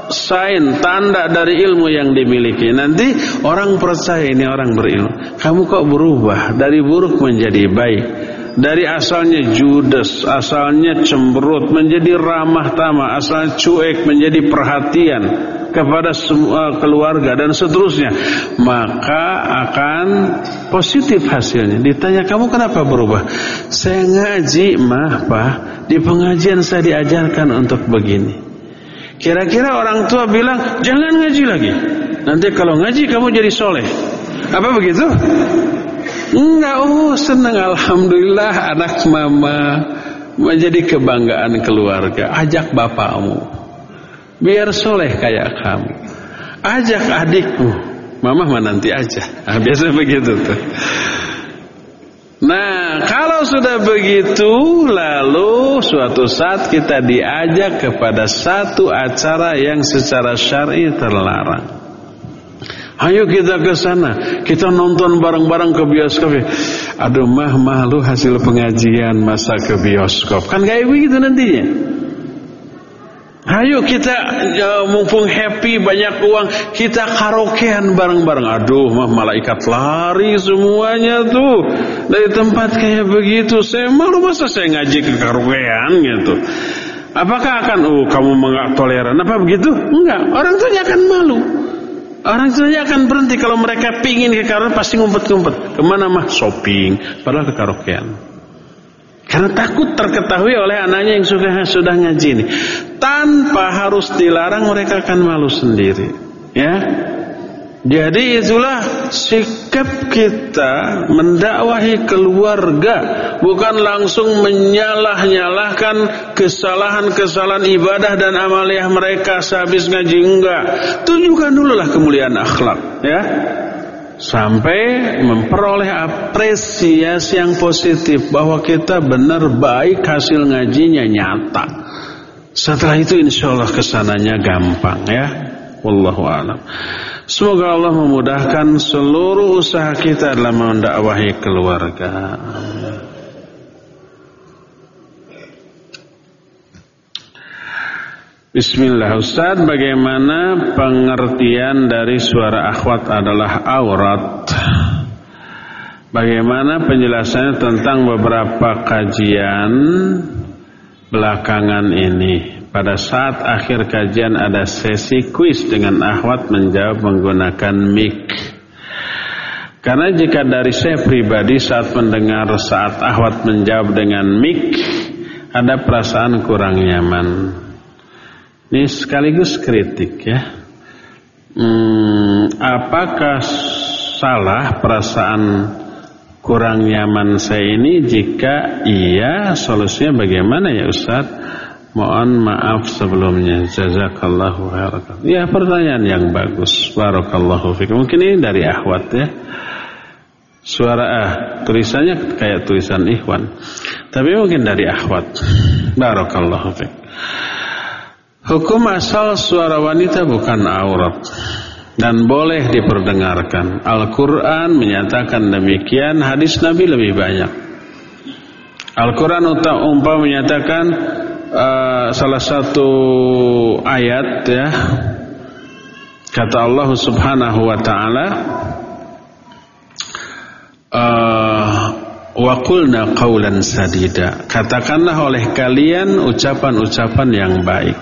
sign, tanda dari ilmu yang dimiliki. Nanti orang percaya ini orang berilmu. Kamu kok berubah dari buruk menjadi baik. Dari asalnya judes, asalnya cemberut, menjadi ramah tamah, asalnya cuek, menjadi perhatian kepada semua keluarga dan seterusnya maka akan positif hasilnya ditanya kamu kenapa berubah saya ngaji mah pak di pengajian saya diajarkan untuk begini kira-kira orang tua bilang jangan ngaji lagi Nanti kalau ngaji kamu jadi soleh. Apa begitu? Enggak, oh senang Alhamdulillah anak mama menjadi kebanggaan keluarga. Ajak bapakmu. Biar soleh kayak kamu. Ajak adikmu. Mama mah nanti aja. Nah, biasa begitu tuh. Nah, kalau sudah begitu, lalu suatu saat kita diajak kepada satu acara yang secara syar'i terlarang. Ayo kita ke sana, kita nonton bareng-bareng ke bioskop. Aduh mah malu hasil pengajian masa ke bioskop. Kan kayak begitu nantinya. Ayo kita ya, mumpung happy banyak uang kita karaokean bareng-bareng. Aduh, mah malaikat lari semuanya tuh dari tempat kayak begitu. Saya malu masa saya ngaji ke karaokean gitu. Apakah akan oh kamu menggak toleran apa begitu? Enggak, orang tuanya akan malu. Orang tuanya akan berhenti kalau mereka pingin ke karaokean pasti ngumpet-ngumpet. Ke mana mah shopping, padahal ke karaokean. Karena takut terketahui oleh anaknya yang sudah sudah ngaji ini. Tanpa harus dilarang mereka akan malu sendiri. Ya. Jadi itulah sikap kita mendakwahi keluarga bukan langsung menyalah-nyalahkan kesalahan-kesalahan ibadah dan amaliyah mereka sehabis ngaji enggak. Tunjukkan dulu lah kemuliaan akhlak ya sampai memperoleh apresiasi yang positif bahwa kita benar baik hasil ngajinya nyata. Setelah itu insya Allah ke sananya gampang ya. Wallahu alam. Semoga Allah memudahkan seluruh usaha kita dalam mendakwahi keluarga. Bismillah Ustaz bagaimana pengertian dari suara akhwat adalah aurat? Bagaimana penjelasannya tentang beberapa kajian belakangan ini? Pada saat akhir kajian ada sesi kuis dengan akhwat menjawab menggunakan mic. Karena jika dari saya pribadi saat mendengar saat akhwat menjawab dengan mic Ada perasaan kurang nyaman ini sekaligus kritik ya. Hmm, apakah salah perasaan kurang nyaman saya ini jika iya solusinya bagaimana ya Ustaz? Mohon maaf sebelumnya. Jazakallahu khairan. Ya pertanyaan yang bagus. Barakallahu fiik. Mungkin ini dari akhwat ya. Suara ah, tulisannya kayak tulisan ikhwan. Tapi mungkin dari akhwat. Barakallahu fiik. Hukum asal suara wanita bukan aurat dan boleh diperdengarkan. Al-Quran menyatakan demikian, hadis Nabi lebih banyak. Al-Quran umpah menyatakan uh, salah satu ayat ya kata Allah Subhanahu wa taala uh, wa qulna sadida katakanlah oleh kalian ucapan-ucapan yang baik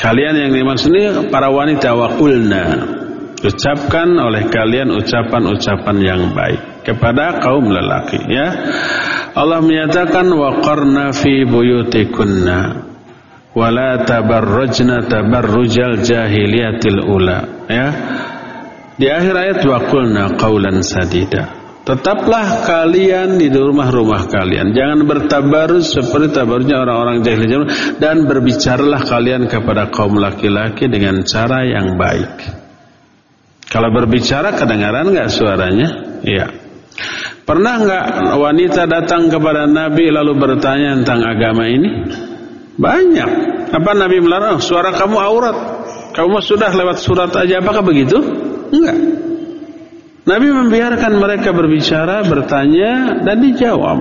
Kalian yang dimaksud ini para wanita waqulna. Ucapkan oleh kalian ucapan-ucapan yang baik kepada kaum lelaki ya. Allah menyatakan waqarna fi buyutikunna wala tabarrajna tabarrujal jahiliyatil ula ya. Di akhir ayat waqulna qaulan sadida. Tetaplah kalian di rumah-rumah kalian. Jangan bertabarus seperti tabarusnya orang-orang jahil zaman dan berbicaralah kalian kepada kaum laki-laki dengan cara yang baik. Kalau berbicara kedengaran nggak suaranya? Iya. Pernah nggak wanita datang kepada Nabi lalu bertanya tentang agama ini? Banyak. Apa Nabi melarang? Suara kamu aurat. Kamu sudah lewat surat aja. Apakah begitu? Enggak. Nabi membiarkan mereka berbicara, bertanya dan dijawab.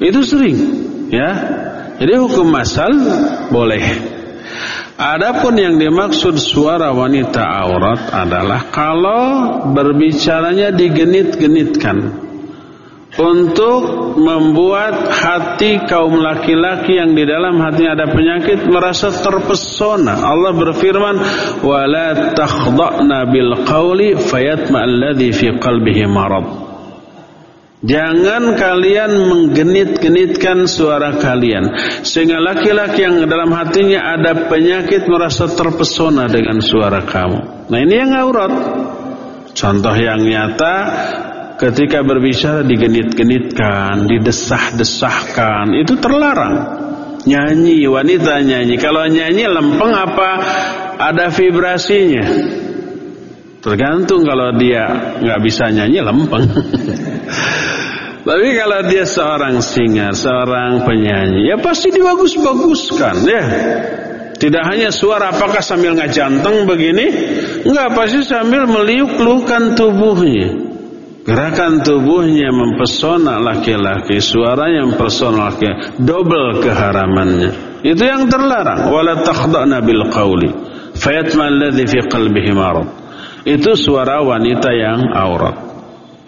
Itu sering, ya. Jadi hukum masal boleh. Adapun yang dimaksud suara wanita aurat adalah kalau berbicaranya digenit-genitkan untuk membuat hati kaum laki-laki yang di dalam hatinya ada penyakit merasa terpesona. Allah berfirman, "Wala takhda'na bil qawli fayatma alladhi fi qalbihi marad." Jangan kalian menggenit-genitkan suara kalian Sehingga laki-laki yang dalam hatinya ada penyakit merasa terpesona dengan suara kamu Nah ini yang aurat Contoh yang nyata ketika berbicara digenit-genitkan, didesah-desahkan, itu terlarang. Nyanyi, wanita nyanyi. Kalau nyanyi lempeng apa ada vibrasinya? Tergantung kalau dia nggak bisa nyanyi lempeng. [laughs] Tapi kalau dia seorang singa, seorang penyanyi, ya pasti dibagus-baguskan ya. Tidak hanya suara apakah sambil ngajanteng begini, enggak pasti sambil meliuk-lukan tubuhnya. Gerakan tubuhnya mempesona laki-laki, suaranya mempesona laki, double keharamannya. Itu yang terlarang. Wala takhda'na bil qawli fayatma alladhi fi qalbihi marad. Itu suara wanita yang aurat.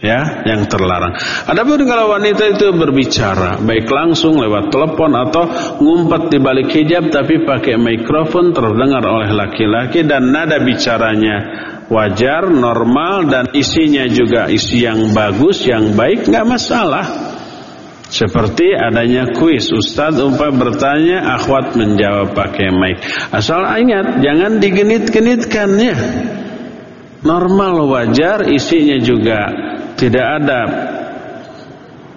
Ya, yang terlarang. Adapun kalau wanita itu berbicara, baik langsung lewat telepon atau ngumpet di balik hijab tapi pakai mikrofon terdengar oleh laki-laki dan nada bicaranya wajar, normal dan isinya juga isi yang bagus, yang baik nggak masalah. Seperti adanya kuis, Ustadz umpah bertanya, akhwat menjawab pakai mic. Asal ingat, jangan digenit-genitkannya. Normal wajar, isinya juga tidak ada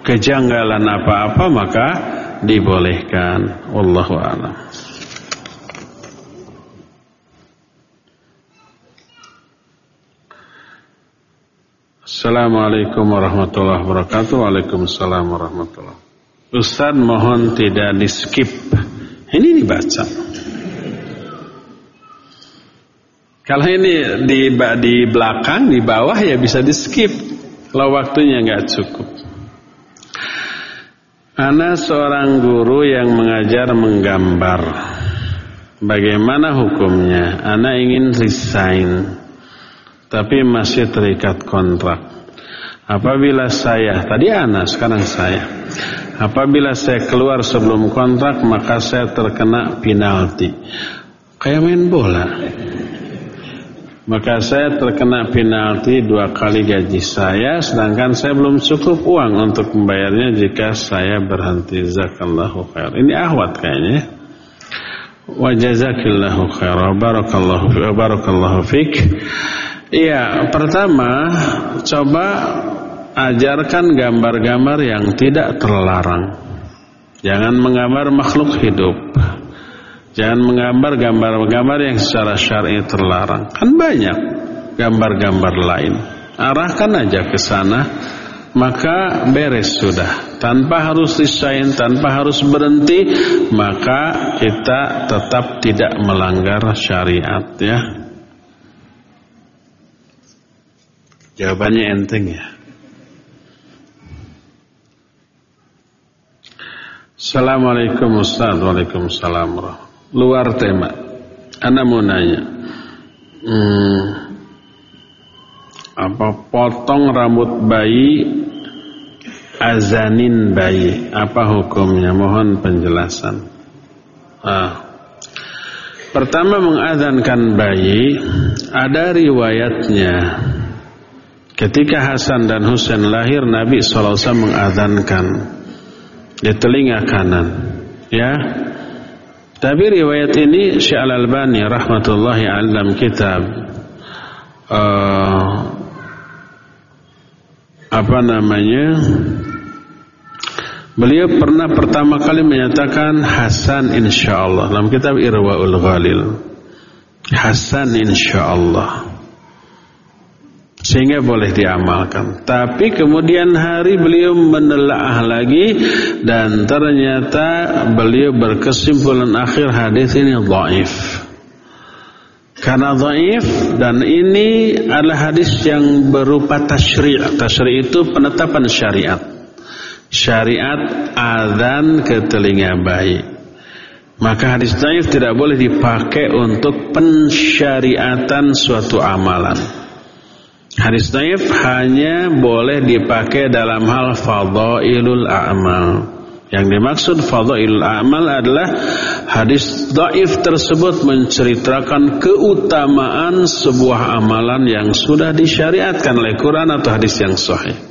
kejanggalan apa-apa maka dibolehkan. Wallahu a'lam. Assalamualaikum warahmatullahi wabarakatuh. Waalaikumsalam warahmatullahi wabarakatuh. Ustaz mohon tidak di skip Ini dibaca. Kalau ini di, di belakang, di bawah ya bisa di skip Kalau waktunya nggak cukup. Ana seorang guru yang mengajar menggambar. Bagaimana hukumnya? Ana ingin resign tapi masih terikat kontrak. Apabila saya, tadi anak, sekarang saya. Apabila saya keluar sebelum kontrak, maka saya terkena penalti. Kayak main bola. Maka saya terkena penalti dua kali gaji saya, sedangkan saya belum cukup uang untuk membayarnya jika saya berhenti. Zakallahu khair. Ini ahwat kayaknya. Wa jazakillahu khair. Barakallahu, barakallahu fik. Iya, pertama coba ajarkan gambar-gambar yang tidak terlarang. Jangan menggambar makhluk hidup. Jangan menggambar gambar-gambar yang secara syar'i terlarang. Kan banyak gambar-gambar lain. Arahkan aja ke sana, maka beres sudah. Tanpa harus desain, tanpa harus berhenti, maka kita tetap tidak melanggar syariat ya. Jawabannya enteng ya. Assalamualaikum Ustaz. Waalaikumsalam. Luar tema. Anda mau nanya. Hmm, Apa potong rambut bayi Azanin bayi? Apa hukumnya? Mohon penjelasan. Ah. Pertama mengazankan bayi Ada riwayatnya Ketika Hasan dan Husain lahir Nabi SAW mengadhankan di telinga kanan ya. Tapi riwayat ini Syekh Al-Albani rahmatullahi alam kitab uh, apa namanya beliau pernah pertama kali menyatakan Hasan insyaallah dalam kitab Irwaul Ghalil. Hasan insyaallah sehingga boleh diamalkan. Tapi kemudian hari beliau menelaah lagi dan ternyata beliau berkesimpulan akhir hadis ini dhaif. Karena dhaif dan ini adalah hadis yang berupa tasyri'. Tasyri' itu penetapan syariat. Syariat azan ke telinga bayi. Maka hadis dhaif tidak boleh dipakai untuk pensyariatan suatu amalan. Hadis daif hanya boleh dipakai dalam hal fadailul a'mal. Yang dimaksud fadailul a'mal adalah hadis daif tersebut menceritakan keutamaan sebuah amalan yang sudah disyariatkan oleh Quran atau hadis yang sahih.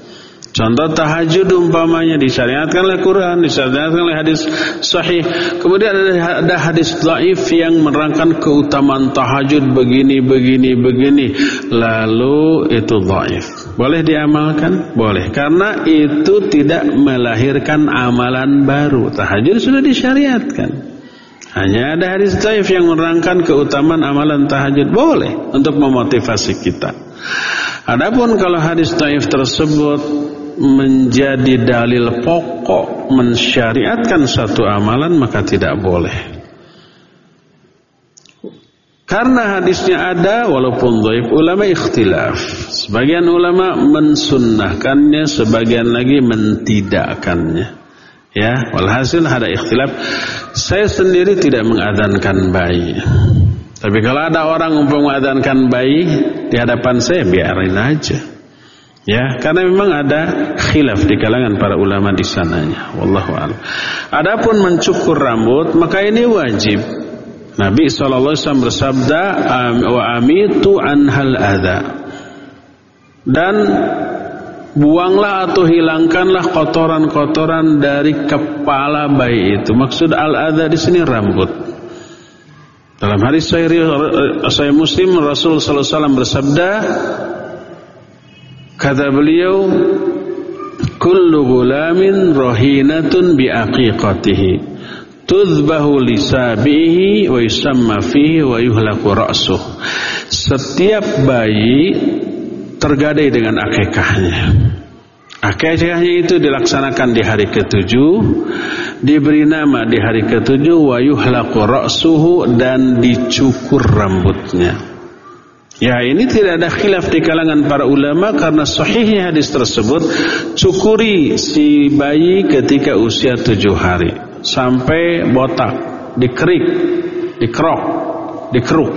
Contoh tahajud umpamanya disyariatkan oleh Quran, disyariatkan oleh hadis sahih. Kemudian ada, hadis dhaif yang menerangkan keutamaan tahajud begini begini begini. Lalu itu dhaif. Boleh diamalkan? Boleh. Karena itu tidak melahirkan amalan baru. Tahajud sudah disyariatkan. Hanya ada hadis dhaif yang menerangkan keutamaan amalan tahajud. Boleh untuk memotivasi kita. Adapun kalau hadis dhaif tersebut menjadi dalil pokok mensyariatkan satu amalan maka tidak boleh. Karena hadisnya ada walaupun dhaif ulama ikhtilaf. Sebagian ulama mensunnahkannya, sebagian lagi mentidakkannya. Ya, walhasil ada ikhtilaf. Saya sendiri tidak mengadankan bayi. Tapi kalau ada orang mengadankan bayi di hadapan saya biarin aja. Ya, karena memang ada khilaf di kalangan para ulama di sananya. Wallahu a'lam. Adapun mencukur rambut, maka ini wajib. Nabi SAW bersabda, wa amitu anhal adha. Dan buanglah atau hilangkanlah kotoran-kotoran dari kepala bayi itu. Maksud al-adha di sini rambut. Dalam hadis saya Muslim Rasul sallallahu alaihi wasallam bersabda, Kata beliau, "Kullu gulamin rahinatun bi aqiqatihi. Tudbahu lisabihi wa yusamma fihi wa yuhlaku ra'suh." Setiap bayi tergadai dengan akikahnya. Akikahnya itu dilaksanakan di hari ketujuh, diberi nama di hari ketujuh wa yuhlaku ra'suhu dan dicukur rambutnya. Ya ini tidak ada khilaf di kalangan para ulama karena sahihnya hadis tersebut cukuri si bayi ketika usia tujuh hari sampai botak, dikerik, dikerok, dikeruk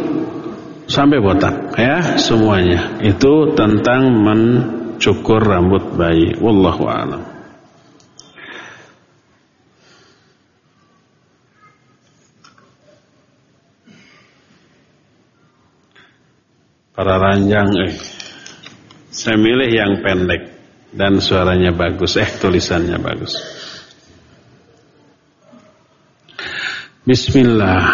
sampai botak ya semuanya itu tentang mencukur rambut bayi. Wallahu a'lam. Para ranjang eh saya milih yang pendek dan suaranya bagus eh tulisannya bagus Bismillah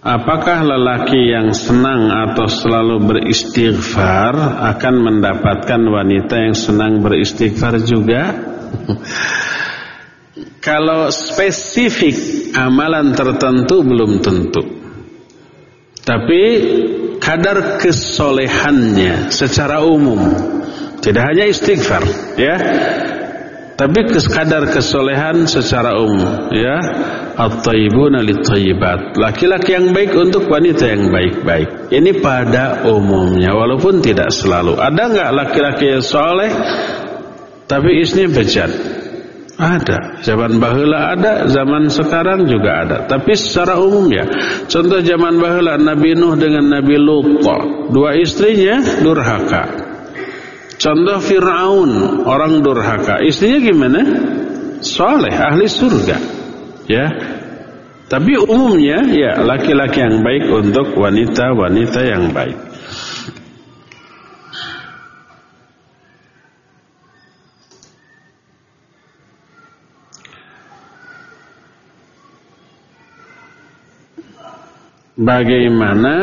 Apakah lelaki yang senang atau selalu beristighfar akan mendapatkan wanita yang senang beristighfar juga? [laughs] Kalau spesifik amalan tertentu belum tentu. Tapi kadar kesolehannya secara umum tidak hanya istighfar ya tapi kadar kesolehan secara umum ya. At-tayyibuna lit-tayyibat. Laki-laki yang baik untuk wanita yang baik-baik. Ini pada umumnya walaupun tidak selalu. Ada enggak laki-laki yang soleh tapi istrinya bejat ada, zaman bahula ada, zaman sekarang juga ada. Tapi secara umum ya, contoh zaman bahula Nabi Nuh dengan Nabi Lut, dua istrinya durhaka. Contoh Fir'aun, orang durhaka. Istrinya gimana? Soleh, ahli surga. Ya, tapi umumnya ya laki-laki yang baik untuk wanita-wanita yang baik. Bagaimana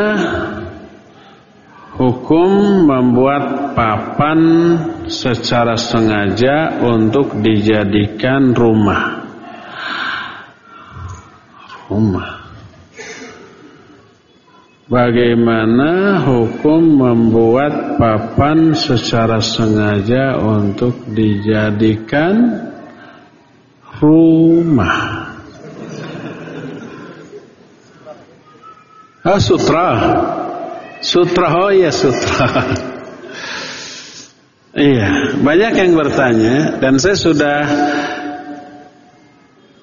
hukum membuat papan secara sengaja untuk dijadikan rumah? Rumah. Bagaimana hukum membuat papan secara sengaja untuk dijadikan rumah? Ah, sutra. Sutra, oh iya sutra. iya, banyak yang bertanya dan saya sudah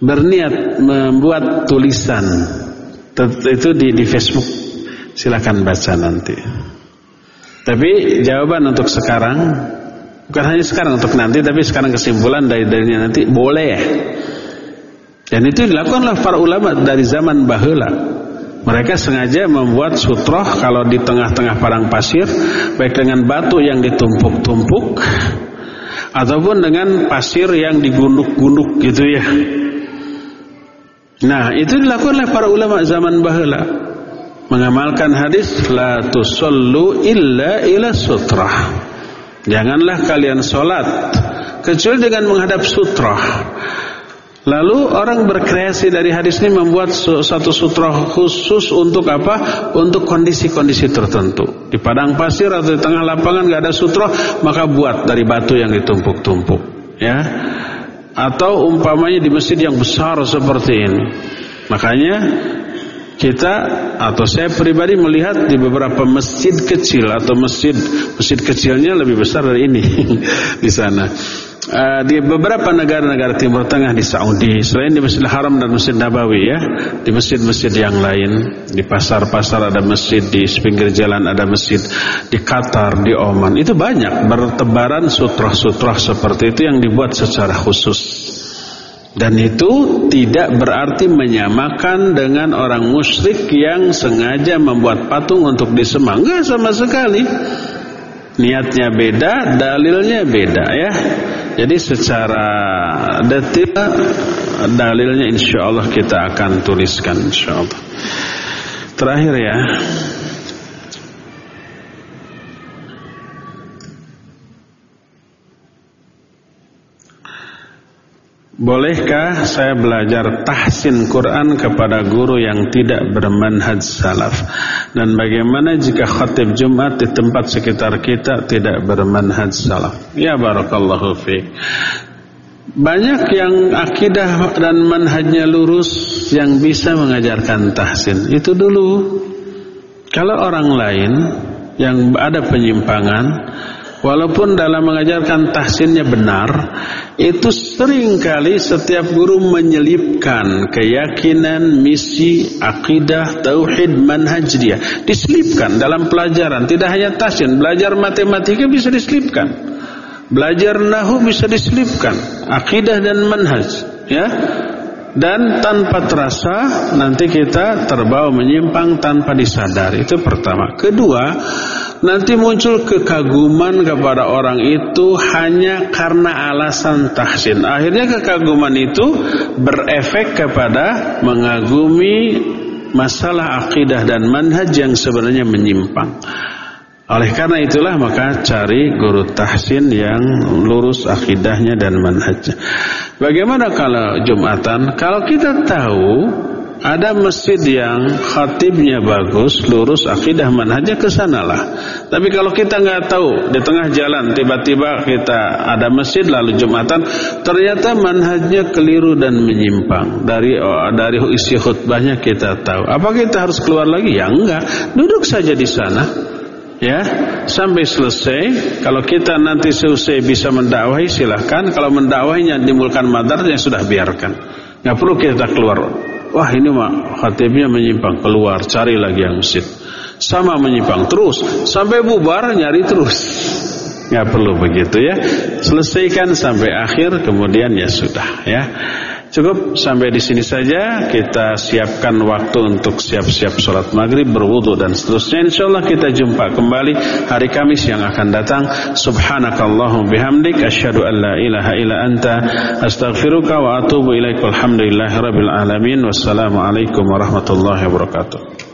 berniat membuat tulisan itu di, di Facebook. Silakan baca nanti. Tapi jawaban untuk sekarang bukan hanya sekarang untuk nanti tapi sekarang kesimpulan dari darinya nanti boleh. Dan itu dilakukanlah para ulama dari zaman bahula. Mereka sengaja membuat sutroh kalau di tengah-tengah padang pasir, baik dengan batu yang ditumpuk-tumpuk, ataupun dengan pasir yang digunduk-gunduk gitu ya. Nah, itu dilakukan oleh para ulama zaman bahula. Mengamalkan hadis la tusallu illa ila sutrah. Janganlah kalian salat kecuali dengan menghadap sutrah. Lalu orang berkreasi dari hadis ini membuat satu sutra khusus untuk apa? Untuk kondisi-kondisi tertentu. Di padang pasir atau di tengah lapangan gak ada sutra, maka buat dari batu yang ditumpuk-tumpuk. Ya, atau umpamanya di masjid yang besar seperti ini. Makanya kita atau saya pribadi melihat di beberapa masjid kecil atau masjid masjid kecilnya lebih besar dari ini [laughs] di sana. Uh, di beberapa negara-negara Timur Tengah di Saudi, selain di Masjidil Haram dan Masjid Nabawi ya, di masjid-masjid yang lain, di pasar-pasar ada masjid, di pinggir jalan ada masjid, di Qatar, di Oman, itu banyak bertebaran sutrah-sutrah seperti itu yang dibuat secara khusus. Dan itu tidak berarti menyamakan dengan orang musyrik yang sengaja membuat patung untuk disembah. Enggak sama sekali. Niatnya beda, dalilnya beda ya. Jadi secara detail dalilnya insya Allah kita akan tuliskan insya Allah. Terakhir ya. Bolehkah saya belajar tahsin Quran kepada guru yang tidak bermanhaj salaf? Dan bagaimana jika khatib Jumat di tempat sekitar kita tidak bermanhaj salaf? Ya barakallahu fiik. Banyak yang akidah dan manhajnya lurus yang bisa mengajarkan tahsin. Itu dulu. Kalau orang lain yang ada penyimpangan Walaupun dalam mengajarkan tahsinnya benar, itu sering kali setiap guru menyelipkan keyakinan, misi, akidah, tauhid, manhaj dia. Diselipkan dalam pelajaran. Tidak hanya tahsin, belajar matematika bisa diselipkan. Belajar nahu bisa diselipkan. Akidah dan manhaj. Ya, dan tanpa terasa nanti kita terbawa menyimpang tanpa disadari itu pertama kedua nanti muncul kekaguman kepada orang itu hanya karena alasan tahsin. Akhirnya kekaguman itu berefek kepada mengagumi masalah akidah dan manhaj yang sebenarnya menyimpang. Oleh karena itulah maka cari guru tahsin yang lurus akidahnya dan manhajnya. Bagaimana kalau Jumatan? Kalau kita tahu ada masjid yang khatibnya bagus, lurus akidah manhajnya ke sanalah. Tapi kalau kita nggak tahu di tengah jalan tiba-tiba kita ada masjid lalu Jumatan, ternyata manhajnya keliru dan menyimpang. Dari oh, dari isi khutbahnya kita tahu. Apa kita harus keluar lagi? Ya enggak. Duduk saja di sana. Ya, sampai selesai. Kalau kita nanti selesai bisa mendakwahi silahkan. Kalau mendakwahinya madar ya sudah biarkan. Nggak perlu kita keluar Wah ini mah khatibnya menyimpang keluar cari lagi yang masjid. Sama menyimpang terus sampai bubar nyari terus. Nggak perlu begitu ya. Selesaikan sampai akhir kemudian ya sudah ya. Cukup sampai di sini saja kita siapkan waktu untuk siap-siap sholat maghrib, berwudu dan seterusnya. Insya Allah kita jumpa kembali hari Kamis yang akan datang. Subhanakallahum bihamdik, asyhadu an la ilaha illa anta, astaghfiruka wa atubu ilaik. Alhamdulillahi rabbil alamin. Wassalamualaikum warahmatullahi wabarakatuh.